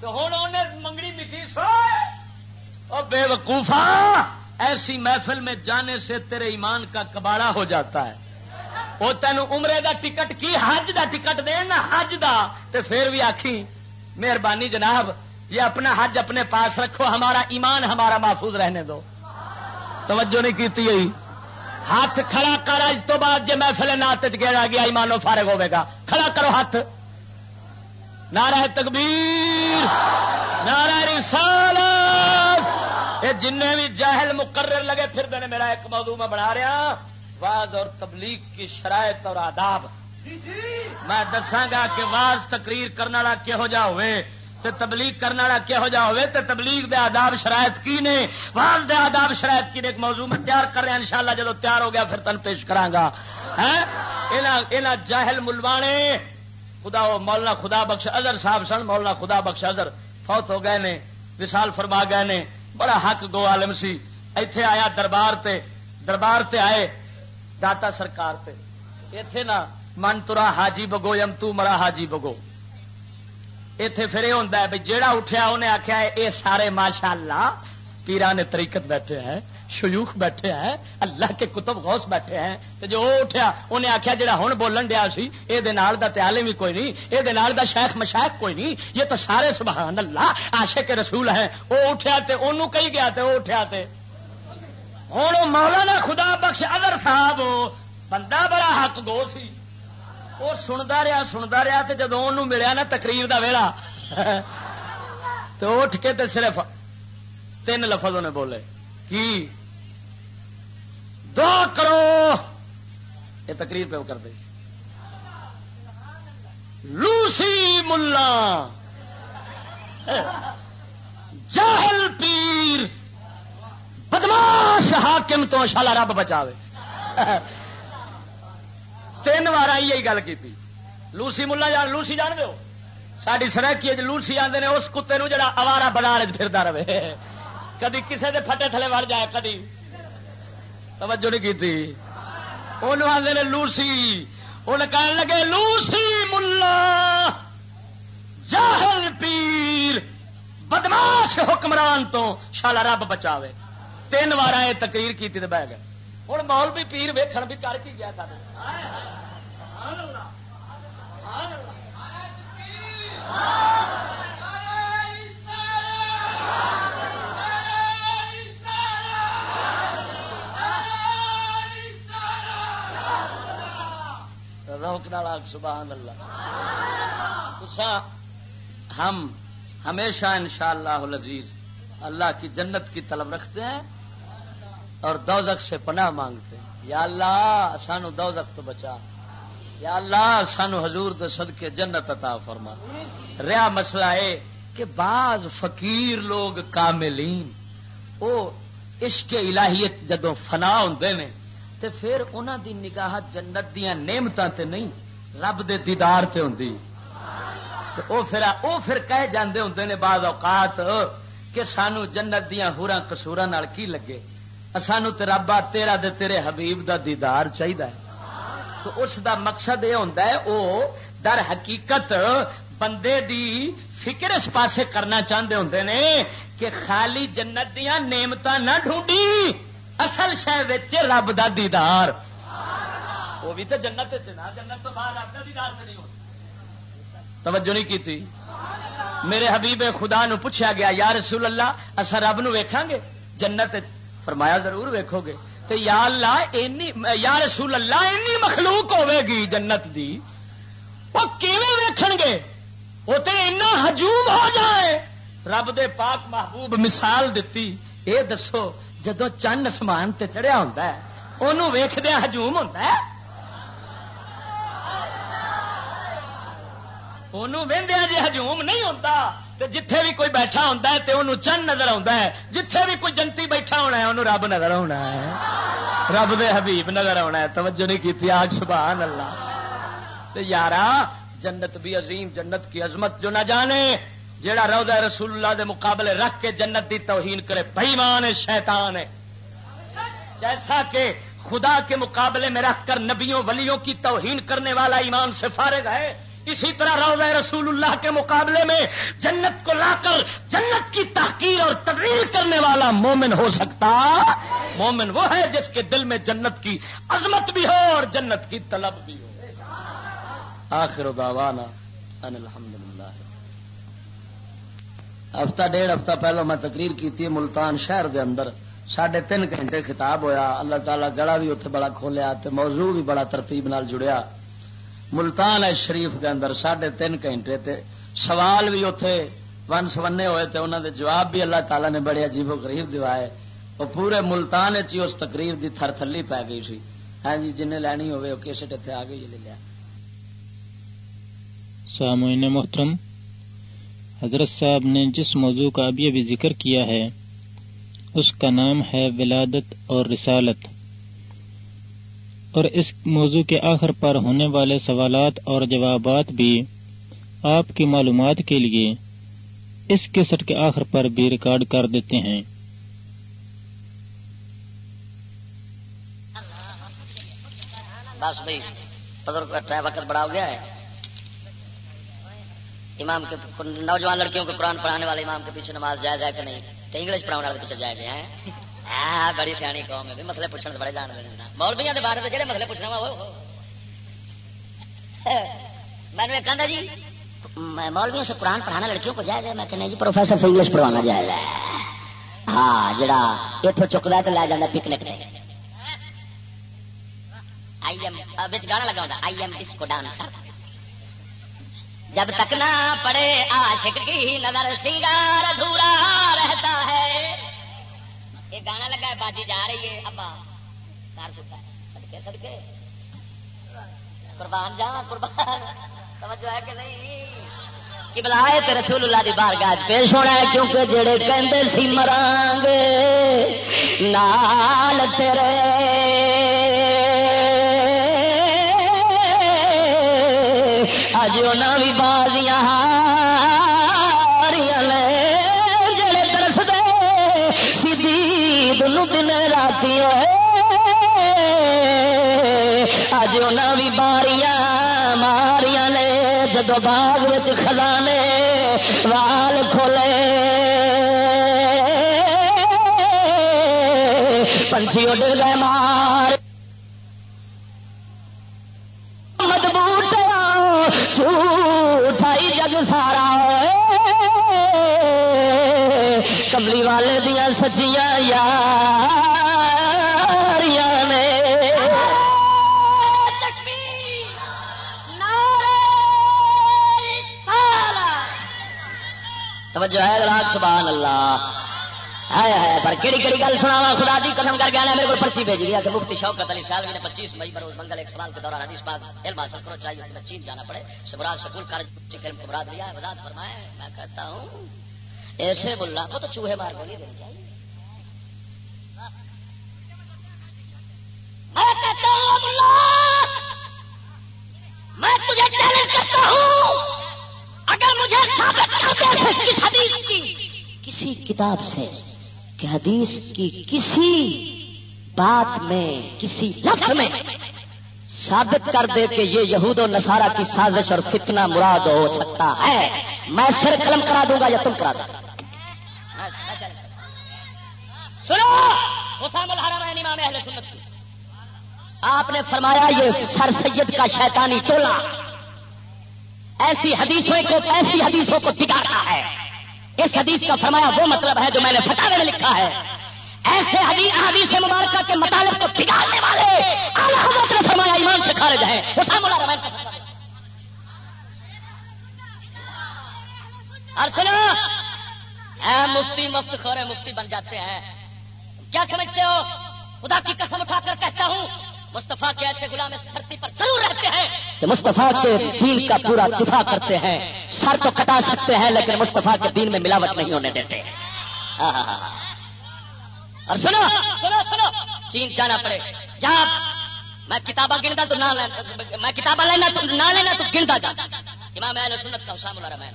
تو ہوں انہیں منگنی مٹی سو اور بے وقوفا ایسی محفل میں جانے سے تیرے ایمان کا کباڑا ہو جاتا ہے۔ وہ تینوں عمرے دا ٹکٹ کی حج دا ٹکٹ دینا حج دا؟ تے پھر بھی آخی مہربانی جناب یہ اپنا حج اپنے پاس رکھو، ہمارا ایمان ہمارا محفوظ رہنے دو۔ توجہ نہیں کی ہاتھ کھڑا کر اج تو بعد جی محفل نات گیا گیا ایمانو فارغ ہوے گا۔ کھڑا کرو ہاتھ۔ نعرہ تکبیر، نعرہ رسالت۔ یہ جن بھی جاہل مقرر لگے، پھر میں میرا ایک موضوع میں بنا رہا ہاں۔ واز اور تبلیغ کی شرائط اور آداب۔ میں دساگا کہ واز تقریر کرنے والا کہہو جا ہوئے تے تبلیغ کرنے والا کہہو جا ہوئے تے تبلیغ دے آداب شرائط کی نے؟ واز دے آداب شرائط کی نے؟ ایک موضوع میں تیار کر رہے ہیں انشاءاللہ جب تیار ہو گیا پھر تن پیش کراگا جاہل ملوانے خدا مولانا خدا بخش اظہر صاحب سن مولانا خدا بخش اظہر فوت ہو گئے نے وشال فرما گئے نے بڑا حق گو عالم سی۔ ایتھے آیا دربار تے دربار تے آئے داتا سرکار تے۔ ایتھے نا، من ترا حاجی بگو، یم تو مرا حاجی بگو۔ اتے پھر یہ ہوتا ہے بھائی جہا اٹھیا انہیں آخیا یہ سارے ماشاء اللہ پیران نے تریقت بیٹھے ہیں، شیوخ بیٹھے ہیں، اللہ کے کتب غوث بیٹھے ہیں۔ تو جو وہ اٹھیا انہیں آخیا جا ہوں بولن دیا سی یہ تعلیم بھی کوئی نہیں یہ شیخ مشاخ کوئی نہیں، یہ تو سارے سبحان اللہ آشے کے رسول ہیں۔ وہ اٹھیا تے انہوں کہی گیا تے وہ اٹھیا تے۔ ہوں مولانا خدا بخش ادر صاحب، بندہ بڑا حق گو سی۔ وہ سنتا رہا سنتا رہا تو جدو ملیا نا تقریر کا ویلا، تو اٹھ کے تے صرف تین لفظ انہیں بولے۔ کی؟ دعا کرو۔ یہ تقریر پہ کر دے۔ لوسی ملا۔ جاہل پیر۔ بدماش! حاکم تو شالا رب بچا تین بار یہی گل کی لوسی ملا جان، لوسی جان دو ساری سرکی لوسی آتے ہیں اس کتے جڑا اوارا بازار پھرتا رہے۔ کدی کسے دے پھٹے تھلے وڑ جائے، کدی۔ توجہ نہیں کی آدھے لوسی انہیں کہنے لگے، لوسی ملا، جاہل پیر، بدماش حکمران تو شالا رب بچاوے۔ تین وار یہ تقریر کی بہ گئے۔ ہوں مول بھی پیر ویکن بھی کر کی گیا تھا سبحان اللہ ہم ہمیشہ انشاءاللہ اللہ اللہ کی جنت کی طلب رکھتے ہیں۔ اور دوزخ سے پناہ مانگتے ہیں۔ یا اللہ، سانو دوزخ تو بچا۔ یا اللہ، سانو حضور دے صدقے جنت عطا فرما۔ ریا مسئلہ ہے کہ بعض فقیر لوگ کاملین، او عشق الہیت جدو فنا ہوں نے، تے پھر انہوں دی نگاہ جنت دیا نعمت تے نہیں، رب دے دیدار تے ہوں او پھر او پھر کہہ جاندے ہوں نے بعض اوقات کہ سانو جنت دیا ہورا کسورا کی لگے؟ سانو ربا تیرا دے تیرے حبیب دا دیدار چاہیے تو اس دا مقصد یہ ہوتا ہے او در حقیقت بندے دی فکر اس پاسے کرنا چاہتے ہوں نے کہ خالی جنت دیا نعمت نہ ڈھونڈی اصل شہر رب دا دیدار۔ وہ بھی تو جنت جنت تو باہر رب دا دیدار نہیں توجہ نہیں کی میرے حبیب خدا نو پوچھا گیا یا رسول اللہ اصا رب نو ویکھاں گے؟ جنت فرمایا ضرور ویکھو گے۔ تو یا اللہ اینی یا رسول اللہ اینی مخلوق ہوے گی جنت دی۔ وہ کیویں ویکھن گے؟ وہ تے اینا ہجوم ہو جائے۔ رب دے پاک محبوب مثال دتی۔ اے دسو جدو چند سمان تے چڑھیا ہوتا ہے انہوں ویخدیا ہجوم ہوتا ہے؟ انہوں وہدیا جی ہجوم نہیں ہوتا تو جتھے بھی کوئی بیٹھا ہوتا ہے تو انہوں چند نظر آتا ہے۔ جتھے بھی کوئی جنتی بیٹھا ہونا ہے انہوں رب نظر آنا ہے۔ رب دے حبیب نظر آنا ہے۔ توجہ نہیں کی آگ سبحان اللہ یارا، جنت بھی عظیم، جنت کی عظمت جو نہ جانے، جیڑا روزہ رسول اللہ دے مقابلے رکھ کے جنت دی توہین کرے۔ بئیمان شیطان ہے۔ جیسا کہ خدا کے مقابلے میں رکھ کر نبیوں، ولیوں کی توہین کرنے والا ایمان سے فارغ ہے اسی طرح روزہ رسول اللہ کے مقابلے میں جنت کو لا کر جنت کی تحقیر اور تدریر کرنے والا مومن ہو سکتا۔ مومن وہ ہے جس کے دل میں جنت کی عظمت بھی ہو اور جنت کی طلب بھی ہو۔ آخر دعوانا ان الحمد ہفتہ ڈیڑھ ہفتہ پہلو میں تقریر کی ملتان شہر دے اندر۔ ساڑھے تین گھنٹے خطاب ہویا۔ اللہ تعالی گڑا بھی اتنے بڑا کھولیا موضوع بھی بڑا ترتیب نال جڑیا۔ ملتان ہے شریف دے اندر ساڑھے تین گھنٹے تے سوال بھی اتے ون سونے ہوئے تے انہوں دے جواب بھی اللہ تعالی نے بڑے عجیب و غریب دیوائے۔ وہ پورے ملتان چی اس تقریر دی تھر تھلی پی گئی سی۔ ہاں جی جن لینی ہوئے وہ کیسٹ اتنے آ گئی لے لیا۔ سامعین محترم، حضرت صاحب نے جس موضوع کا ابھی ابھی ذکر کیا ہے، اس کا نام ہے ولادت اور رسالت۔ اور اس موضوع کے آخر پر ہونے والے سوالات اور جوابات بھی آپ کی معلومات کے لیے اس کیسٹ کے آخر پر بھی ریکارڈ کر دیتے ہیں۔ بس بھائی وقت بڑا ہو گیا ہے۔ امام کے نوجوان لڑکیوں کو قرآن پڑھانے والے امام کے پیچھے نماز جائز ہے کہ نہیں؟ تو انگلش پڑھانے والے پیچھے جائز ہے ہاں ہاں, بڑی سیانی قوم ہے مسئلے پوچھنے بڑے جان دینا مولویا کے بارے جی, میں جہے مسئلے پوچھنا وا میں نے کہا جی مولویوں سے قرآن پڑھانا لڑکیوں کو جائز ہے؟ میں کہنا جی پروفیسر سے انگلش پڑھوانا جائز ہے۔ ہاں جڑا اتوں چکتا ہے تو لے جانا پکنک آئی ایم گانا لگا آئی ایم اس کو ڈانسر جب تک نہ پڑے عاشق کی نظر سنگار ادھورا رہتا یہ گانا لگا ہے، باجی جا رہی ہے۔ ابا سدکے سدکے قربان جا، قربان۔ توجہ ہے کہ نہیں؟ کہ بلائے تے رسول اللہ دی بارگاہ پیش ہونا ہے، کیونکہ جڑے کہندے سی مران گے نال تیرے۔ اج بھی رات اج بھی باریاں ماریاں نے جدو باغ خزانے وال کھولے۔ پنچھی اڈ گئے مار۔ جھوٹائی جگ سارا کملی والے دیا سچیاں یاریاں توجہ ہے راگ سبحان اللہ۔ ہے ہے پر کہڑی کہڑی گل سنا خدا دی قدم کر گیا میرے کو پرچی بھیج گیا کہ مفتی شوکت علی شاہ نے پچیس مئی بروز منگل ایک سوال کے دوران حدیث پاک علم حاصل کرو، چاہیے کہ چین جانا پڑے۔ سبراج سکول کالج علم کو مراد لیا ہے وزاد فرمائے میں کہتا ہوں، ایسے بلا کو تو چوہے مار گولی دینی چاہیے۔ میں کہتا ہوں میں تجھے چیلنج کرتا ہوں۔ اگر مجھے ثابت کر دے کس حدیث کی؟ کسی کتاب سے کہ حدیث کی کسی بات میں، کسی لفظ میں ثابت کر دے کہ یہ یہود و نصارہ کی سازش اور فتنہ مراد ہو سکتا ہے۔ میں سر قلم کرا دوں گا یا تم کرا دوں آپ نے فرمایا یہ سر سید کا شیطانی ٹولہ۔ ایسی حدیثوں کو ایسی حدیثوں کو بگاڑا ہے۔ اس حدیث کا فرمایا وہ مطلب ہے جو میں نے فتاوے میں لکھا ہے۔ ایسے حدیث مبارکہ کے مطالب کو بگاڑنے والے حضرت نے فرمایا، ایمان سے خارج ہے اور سنو، اے مفتی مفت خورے مفتی بن جاتے ہیں۔ کیا سمجھتے ہو؟ خدا کی قسم اٹھا کر کہتا ہوں مصطفیٰ کے ایسے غلام اس دھرتی پر ضرور رہتے ہیں کہ مصطفیٰ کے دین کا پورا دفاع کرتے ہیں سر تو کٹا سکتے ہیں لیکن مصطفیٰ کے دین میں ملاوٹ نہیں ہونے دیتے۔ اور سنو سنو سنو۔ چین جانا پڑے۔ جہاں میں کتابیں گنتا تو نہ میں کتابیں لینا تو نہ لینا تو گنتا جا۔ امام اہل سنت کا حسام الرحمن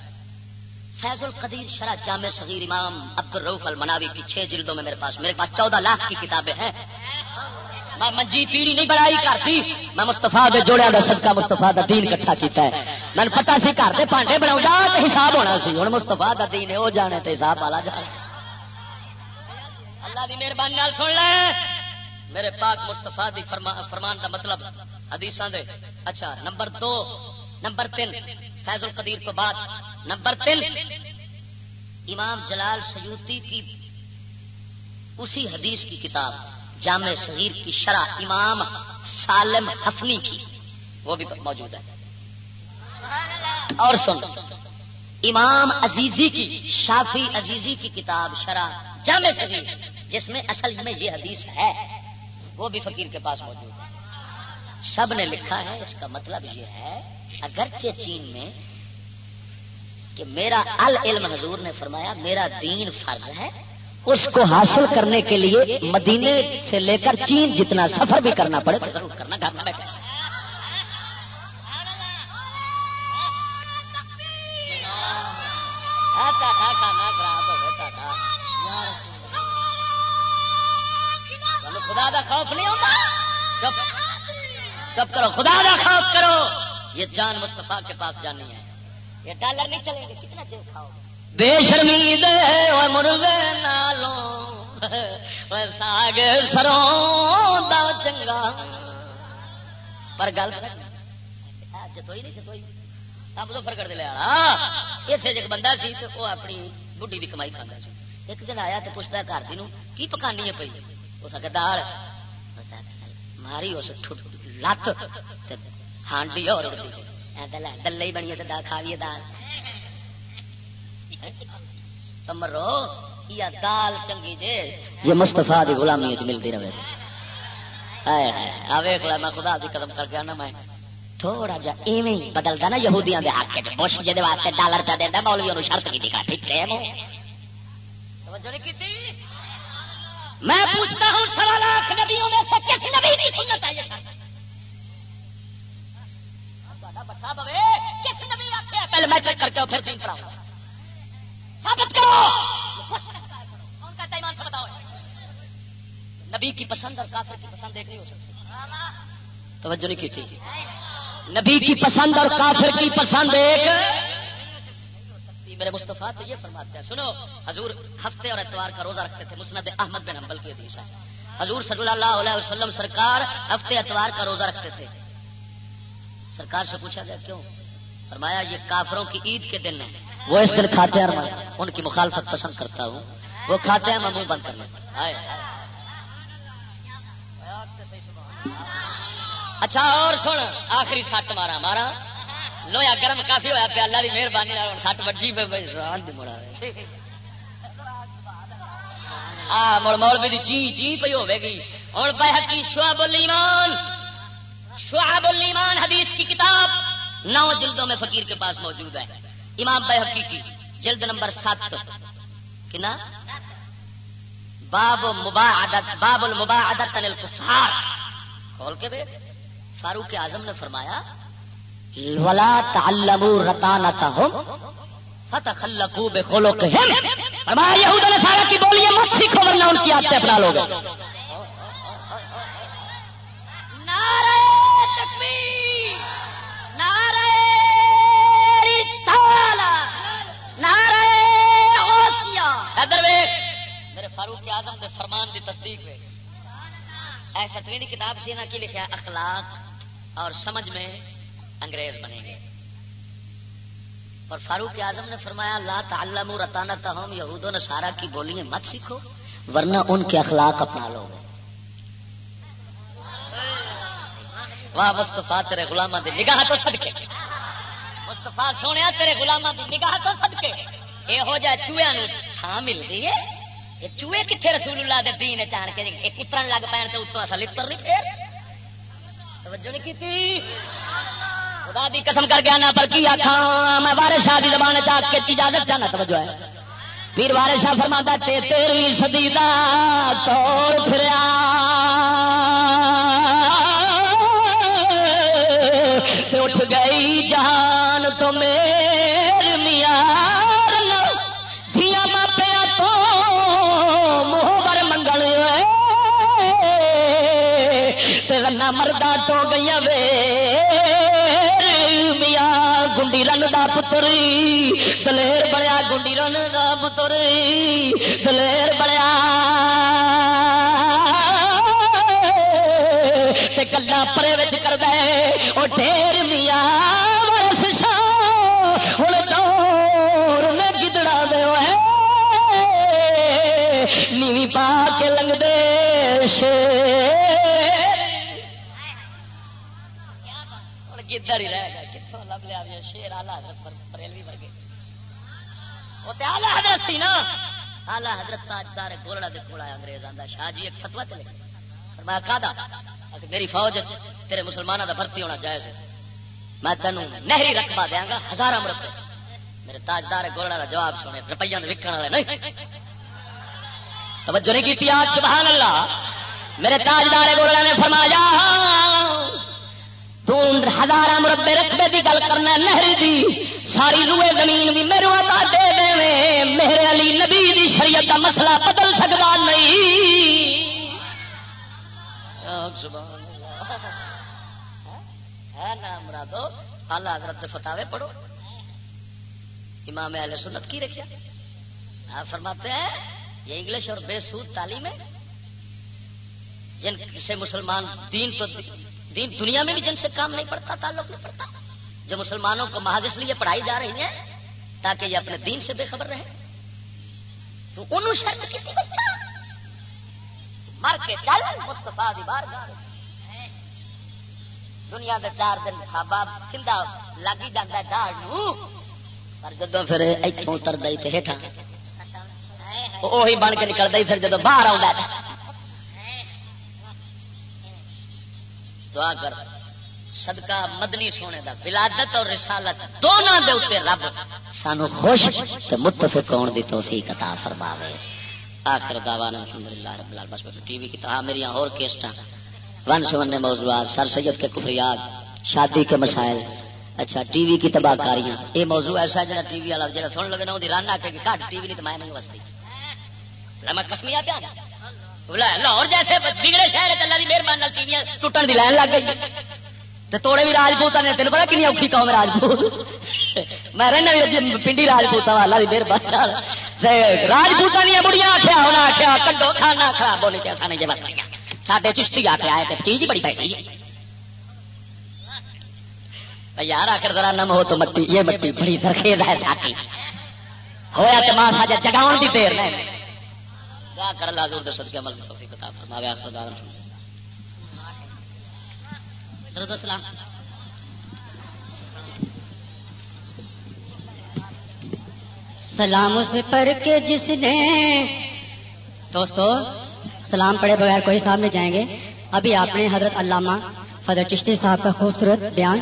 فیض القدیر شرح جامع صغیر امام عبد الروف المناوی کی چھ جلدوں میں میرے پاس میرے پاس چودہ لاکھ کی کتابیں ہیں۔ میں منجی پیڑی نہیں بڑائی کرتی میں مستفا دے جوڑیا کا سدکا مستفا کا دین کٹھا کیتا ہے۔ میں پتا سی گھر کے پانڈے بنا تو حساب ہونا سی۔ ہوں مستفا کا دین ہے وہ جانے تو حساب والا جانے۔ اللہ کی مہربانی سن لے۔ میرے پاک مستفا دی فرمان کا مطلب حدیث دے۔ اچھا نمبر دو، نمبر تین فیض القدیر تو بعد۔ نمبر تین، امام جلال سیوتی کی اسی حدیث کی کتاب۔ جامع صغیر کی شرح امام سالم حفنی کی، وہ بھی موجود ہے۔ اور سن امام عزیزی کی شافی عزیزی کی کتاب شرح جامع صغیر جس میں اصل میں یہ حدیث ہے، وہ بھی فقیر کے پاس موجود ہے۔ سب نے لکھا ہے، اس کا مطلب یہ ہے، اگرچہ چین میں کہ میرا العلم حضور نے فرمایا، میرا دین فرض ہے اس کو حاصل کرنے کے لیے مدینے سے لے کر چین جتنا سفر بھی کرنا پڑے۔ ضرور کرنا خدا کا خوف نہیں ہوتا؟ کب کرو، خدا کا خوف کرو۔ یہ جان مستفا کے پاس جانی ہے۔ یہ ڈالر نہیں چلیں گے کتنا چیر کھاؤ بے شرمی دے مرغے نالوں ساگ سروں دا چنگا۔ پر گل جتوئی نہیں جتوئی، سب تو فرق دے لیا اس ایک بندہ سی تو وہ اپنی بڈی کی کمائی کھانا سی۔ ایک دن آیا تو پوچھتا گھر کی کی پکانی ہے پی اس کا دال ماری اس لت ہانڈی اور دلے بنی ہے کھا لیے دال۔ مرو یا دال چنگی جے جی مستفا کی غلامی ملتی رہے۔ میں خدا دی قدم کر گیا نا میں۔ تھوڑا جا ایویں نا یہودیاں دے حق بش جے واسطے ڈالر پہ دینا مولوی شرط کی دکھا ٹھیک ہے میں پوچھتا ہوں سوا لاکھ نبیوں میں سے کس نبی نہیں سننا چاہیے کس نبی پہلے میٹرک کر کے پھر دین پڑھاؤ ثابت کرو۔ کون کہتا ایمان سے بتاؤ؟ نبی کی پسند اور کافر کی پسند ایک نہیں ہو سکتی۔ توجہ نہیں کی تھی نبی کی پسند اور کافر کی پسند ایک میرے مستفا تو یہ فرماتے ہیں، سنو، حضور ہفتے اور اتوار کا روزہ رکھتے تھے، مسند احمد بن حنبل کی حدیث ہے۔ حضور صلی اللہ علیہ وسلم سرکار ہفتے اتوار کا روزہ رکھتے تھے۔ سرکار سے پوچھا گیا، کیوں؟ فرمایا، یہ کافروں کی عید کے دن ہے وہ اس دن کھاتے ہیں میں ان کی مخالفت پسند کرتا ہوں۔ وہ کھاتے ہیں، میں منہ بند کرنا اچھا اور سن، آخری سٹ مارا مارا۔ لویا گرم کافی ہوا پیا، اللہ کی مہربانی سٹ بجی مڑا مڑ مول بھی چی چی جی، جی پی ہوے گی۔ ہوں پہ حقی شعب الایمان۔ شعب الایمان حدیث کی کتاب نو جلدوں میں فقیر کے پاس موجود ہے۔ امام بحقی کی، جلد نمبر سات۔ کنا؟ باب مباعدت، باب المباعدت عن الکفار کھول کے دے فاروق اعظم نے فرمایا، ولا تعلموا رتانتهم فتخلقوا بخلقهم۔ فرمایا، یہود نے سارا کی بولیے مت سیکھو ورنہ ان کی عادتیں اپنا لوگے نعرہ میرے فاروق اعظم کے فرمان کی تصدیق ہوئے ایسا ستویں کتاب سی کی لکھا اخلاق اور سمجھ میں انگریز بنے گے۔ اور فاروق اعظم نے فرمایا، لا تعلم رتانا تہم یہود و نصارہ کی بولیے مت سیکھو، ورنہ ان کے اخلاق اپنا لو۔ واہ مستفا تیرے غلامہ دی نگاہ تو سد مستفا سونے تیرے غلامہ دی نگاہ تو سد یہو جہ چوہیا تھان ملتی ہے یہ چوہے کتنے رسول اللہ دے دین چان کے کترن لگ پین تو اتوں اصل لڑ نہیں پھر توجہ نہیں کی خدا دی قسم کر گیا نا پر کی آخا میں بارے شاہ کی زبان چاہ کے اجازت چاہنا توجہ ہے پیر بارے شاہ فرما تے تیرویں سدی کا توڑ پھریا اٹھ گئی جان تو میرے رنا مردا ٹو گئی وے میاں گنڈی رن دا پتری دلیر بڑیا گنڈی رن دا پتری دلیر بڑیا کلا پرے کر دے وہ ڈیر میاں وہ حضرت سی نا حضرت تاجدار گولڑا دے کول انگریز آندا شاہ جی ایک میری فوج تیرے مسلمانوں کا بھرتی ہونا جائز ہے۔ میں تینوں نہری رقبہ دیا گا ہزار روپے میرے تاجدار گولڑا کا جواب سنے روپیہ وکن والے نہیں۔ توجہ نہیں کی آج سبحان اللہ۔ میرے تاجدار گولڑا نے فرمایا ہاں، ہزار مربے رقبے کی گل کرنا نہری دی۔ ساری روئے زمین بھی میرے ہاں عطا دے دے میرے علی نبی دی شریعت کا مسئلہ بدل سکتا نہیں۔ مرادو؟ اللہ حضرت فتاوے پڑھو۔ امام اہل سنت کی رکھا آپ فرماتے ہیں، یہ انگلش اور بے سود تعلیم ہے۔ جن سے مسلمان دین تو دین دنیا میں بھی جن سے کام نہیں پڑتا تعلق نہیں پڑتا جو مسلمانوں کو محض اس لیے پڑھائی جا رہی ہیں تاکہ یہ اپنے دین سے بے خبر رہے تو انہوں شرط کسی بچہ۔ مر کے چل مستفا دی بار دنیا کے چار دن خوابا کھندا لگ ہی جاتا ہے ڈاڑ پر جدو پھر اتوں اترتا ہی ہیٹھا وہی بن کے نکلتا پھر جدو باہر آ دعا کر۔ صدقہ مدنی سونے دا، ولادت اور رسالت دونوں دے اوپر رب سانو خوش تے متفق ہون دی توفیق عطا فرماوے۔ آخر دعوانا الحمدللہ رب العالمین۔ بس بس ٹی وی کی تو ہاں میری اور کیسٹاں۔ ون سمن موضوعات، سر سید کے کفریات، شادی کے مسائل۔ اچھا ٹی وی کی تباہ کاریاں یہ موضوع ایسا جا ٹی وی والا جا سن لگے نا وہ رن آ کے گھٹ ٹی وی نہیں تو میں نہیں وستی۔ میں کسمیا پیا لاہور جیسے بگڑے شہر اللہ کی مہربانی ٹی وی ٹوٹن کی لائن لگ گئی۔ توڑے بھی راجپوت نے تین پتا کنی اوکھی قوم راجپوت؟ میں رہنا بھی پنڈی راجپوت والا کی مہربانی راجپوت دیا بڑیاں آخیا ہونا آخیا کڈو کھانا خراب ہونے کے سانے کے بس ساڈے چشتی آخیا ہے چیز بڑی پیٹی ہے۔ یار آخر ذرا نم ہو تو مٹی، یہ مٹی بڑی سرخیز ہے ساتھی ہوا تو ماں ساجا جگاؤ کی دیر۔ کر لا دور دس کے عمل کتاب فرما گیا سردار السلام۔ سلام سے پڑھ کے جس نے دوستو، سلام پڑھے بغیر کوئی صاحب نہیں جائیں گے۔ ابھی آپ نے حضرت علامہ حضرت چشتی صاحب کا خوبصورت بیان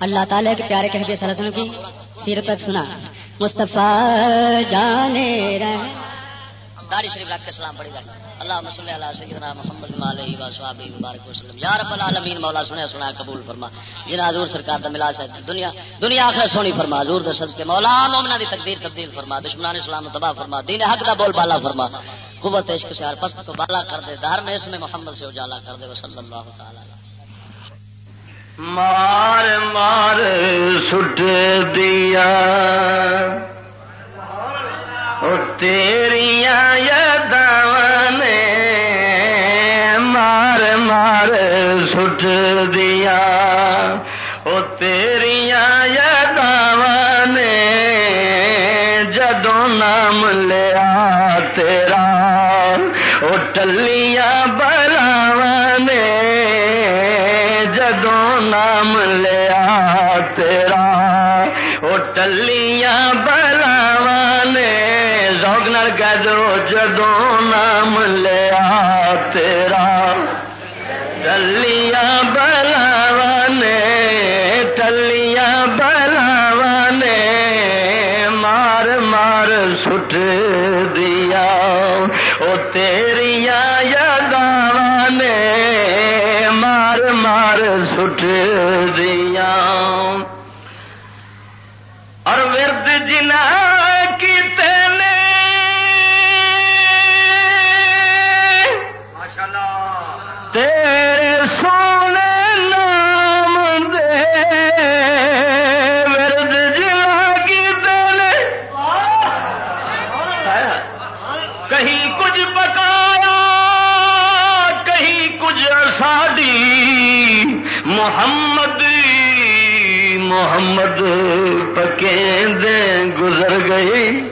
اللہ تعالیٰ کے پیارے کہتے صلی اللہ علیہ وسلم کی سیرت پر سنا۔ مصطفیٰ جانے داری شریف رکھ کے سلام پڑھی جائے اللہ صلی علی سیدنا محمد علیہ و صحابہ مبارک وسلم. یا رب العالمین مولا سنیا سنا قبول فرما. جنہ حضور سرکار دا ملا ہے، دنیا دنیا آخر سونی فرما، حضور دے صدقے، مولا مومنا دی تقدیر تبدیل فرما دشمنان اسلام تباہ فرما، دین حق دا بول بالا فرما، قوت عشق سے ہر پست کو بالا کر دے دھر میں اس میں محمد سے اجالا کر دے، وصلی اللہ تعالی مار مار سٹ دیا۔ تیریاں یاداں نے مار مار سٹ دیا۔ وہ تیریاں یاداں نے جدوں نام لیا تیرا۔ وہ ٹلیاں بلاو نے جدوں نام لیا تیرا۔ وہ ٹلیاں نال کہہ دو جدوں نام لیا تیرا، ٹلیاں بلاو نے ٹلیاں بلاو نے مار مار سٹ دیا۔ وہ تیریاں یاداں نے مار مار سٹ دیا۔ اور ورد جنا محمد پکیندے گزر گئی۔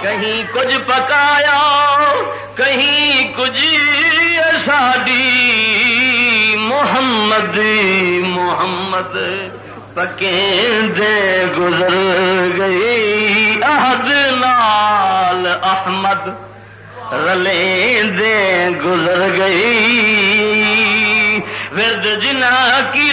کہیں کچھ پکایا، کہیں کچھ ساڈی محمد محمد پکیندے گزر گئی۔ عہد نال احمد رلیندے گزر گئی۔ ورد جنا کی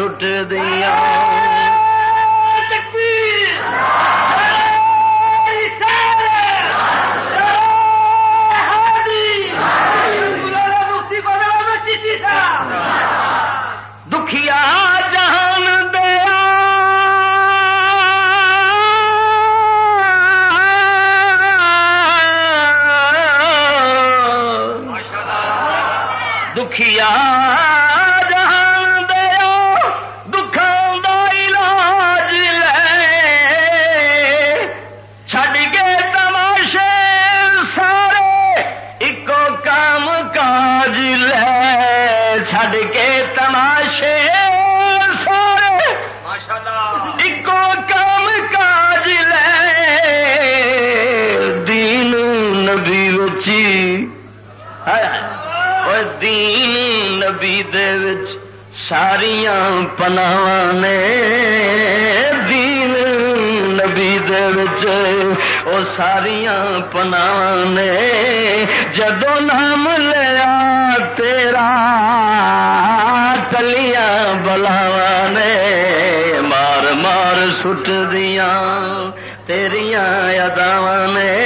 سٹ دیا ساریا پنا نے دین نبی او ساریا پنا نے جدو نام لیا تیرا کلیاں بلاوا نے مار مار سٹ دیا تیریا یاداں نے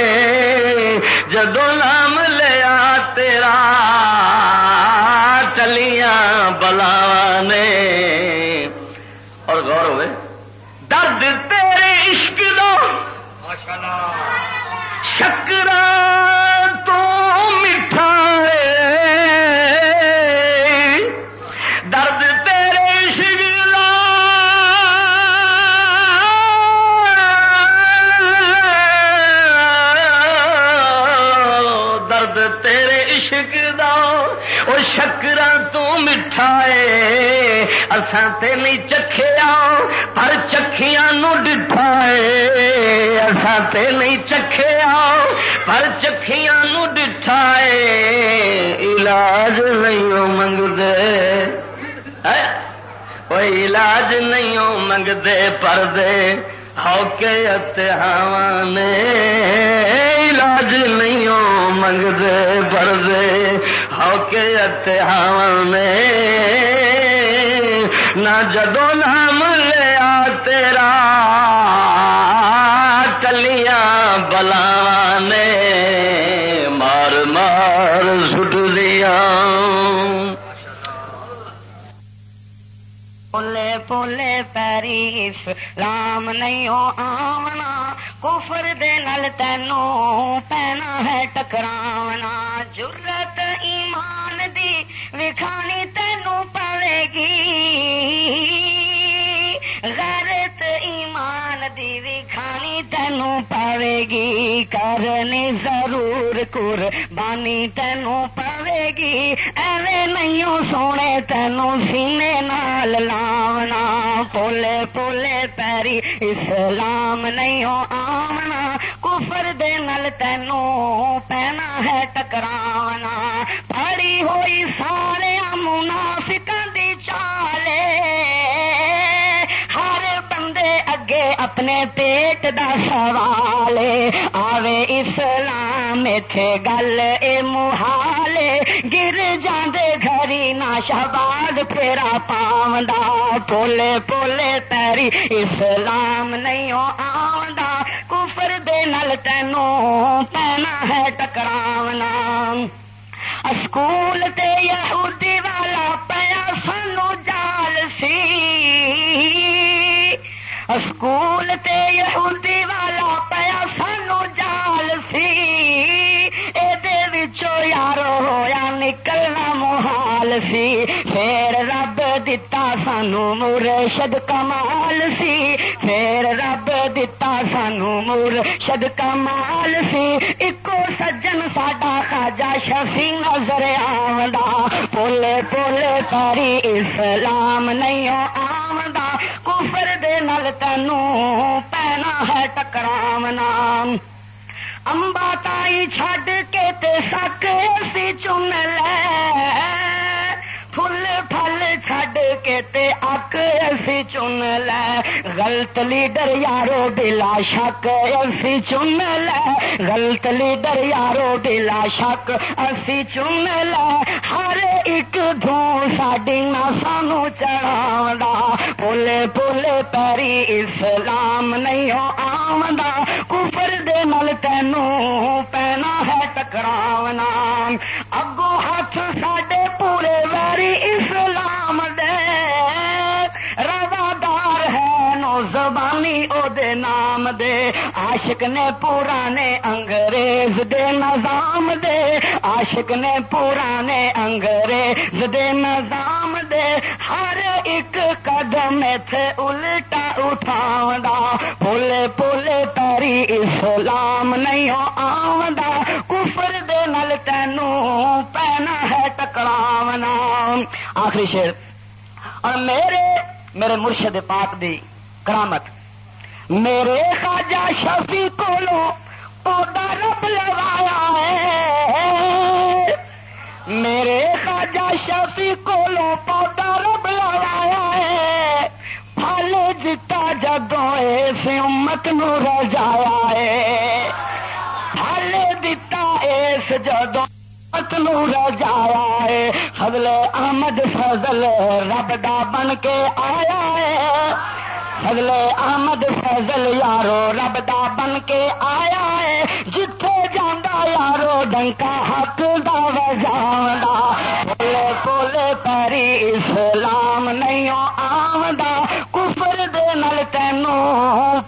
اساں تے نہیں چکھیا پر چکھیاں نو ڈٹھا ہے اساں تے نہیں چکھیا پر چکھیاں نو ڈٹھا ہے علاج نہیں منگدے کوئی علاج نہیں منگدے پر دے ہو کے اتحان علاج نہیں منگدے پر دے ہو کے اتحان نہ جدو نام لیا تیرا، کلیاں بلانے مار مار سٹ دیا پولی پولی پیری رام نہیں ہو آمنا کفر دے نل تینوں پینا ہے ٹکراونا جرت ایمان دی وکھانی تینوں پڑے گی۔ غیرت ایمان دی کھانی تینوں پاوے گی کرنی ضرور قربانی تینوں پاوے گی ایویں نہیں سونے تینوں سینے نال لاونا پولے پولے پیری اسلام نہیں ہو آمنا کفر دے نل تینوں پینا ہے ٹکراونا۔ پڑی ہوئی سارے منافقاں دی چالے۔ اگے اپنے پیٹ دا سوال آوے اسلام اتے گل، اے محال، گر جاندے گھری نہ شہباد پھیرا پاوندا پولے پولے پیری اسلام نہیں آوندا، کفر دے نل تینوں پینا ہے ٹکراونا۔ اسکول تے یہودی والا پیا سانو جال سی۔ اسکول تے یہودی والا پیا سانو جال سی۔ یارو ہوا نکلنا محال سی۔ پھر رب دتا سانو مرشد کمال سی۔ پھر رب دتا سانو مرشد کمال سی۔ ایکو سجن ساڈا خاجا شفی نظر آمدہ پولے پولے پاری اسلام نہیں آمدہ کفر دے نل تینوں پینا ہے ٹکراونا امبا تائی چھڈ کے تے سک سی چن لے۔ فل پھل چھڈ کے تے اک اسی چن لے غلط لیڈر یارو بلا شک اسی چن لے غلط لیڈر یارو بلا شک اسی چن لے ہر ایک دھون ساڈی نہ سانو چڑھا پولے پولے پیری اسلام نہیں ہو آمدہ کفر تینوں پینا ہے ٹکراونا اگو ہاتھ ساڈے پورے ویری اسلام زبانی او دے نام دے، عاشق نے پورانے انگریز دے نظام دے۔ عاشق نے پورانے انگریز دے نظام دے۔ ہر ایک قدم تھے الٹا اٹھاوندا پولے پولے تاری اسلام نہیں ہو کفر دے نل تینوں پینا ہے ٹکراونا۔ آخری شیر اور میرے میرے مرشد پاک دی کرامت۔ میرے خواجہ شفی کو پودا رب لگایا ہے۔ میرے خواجہ شفی کو پودا رب لگایا ہے۔ پھل جتا جگوں اس امت نو رجایا ہے۔ پھل دتا اس جدوں نو رجایا ہے۔ فضل احمد فضل رب دا بن کے آیا ہے۔ فضل احمد فیضل یارو، رب دا بن کے آیا ہے۔ جتھے جانا یارو، ڈنکا حق دا وجانا بولے بولے پیری اسلام نہیں آمدا کفر دے نل تینوں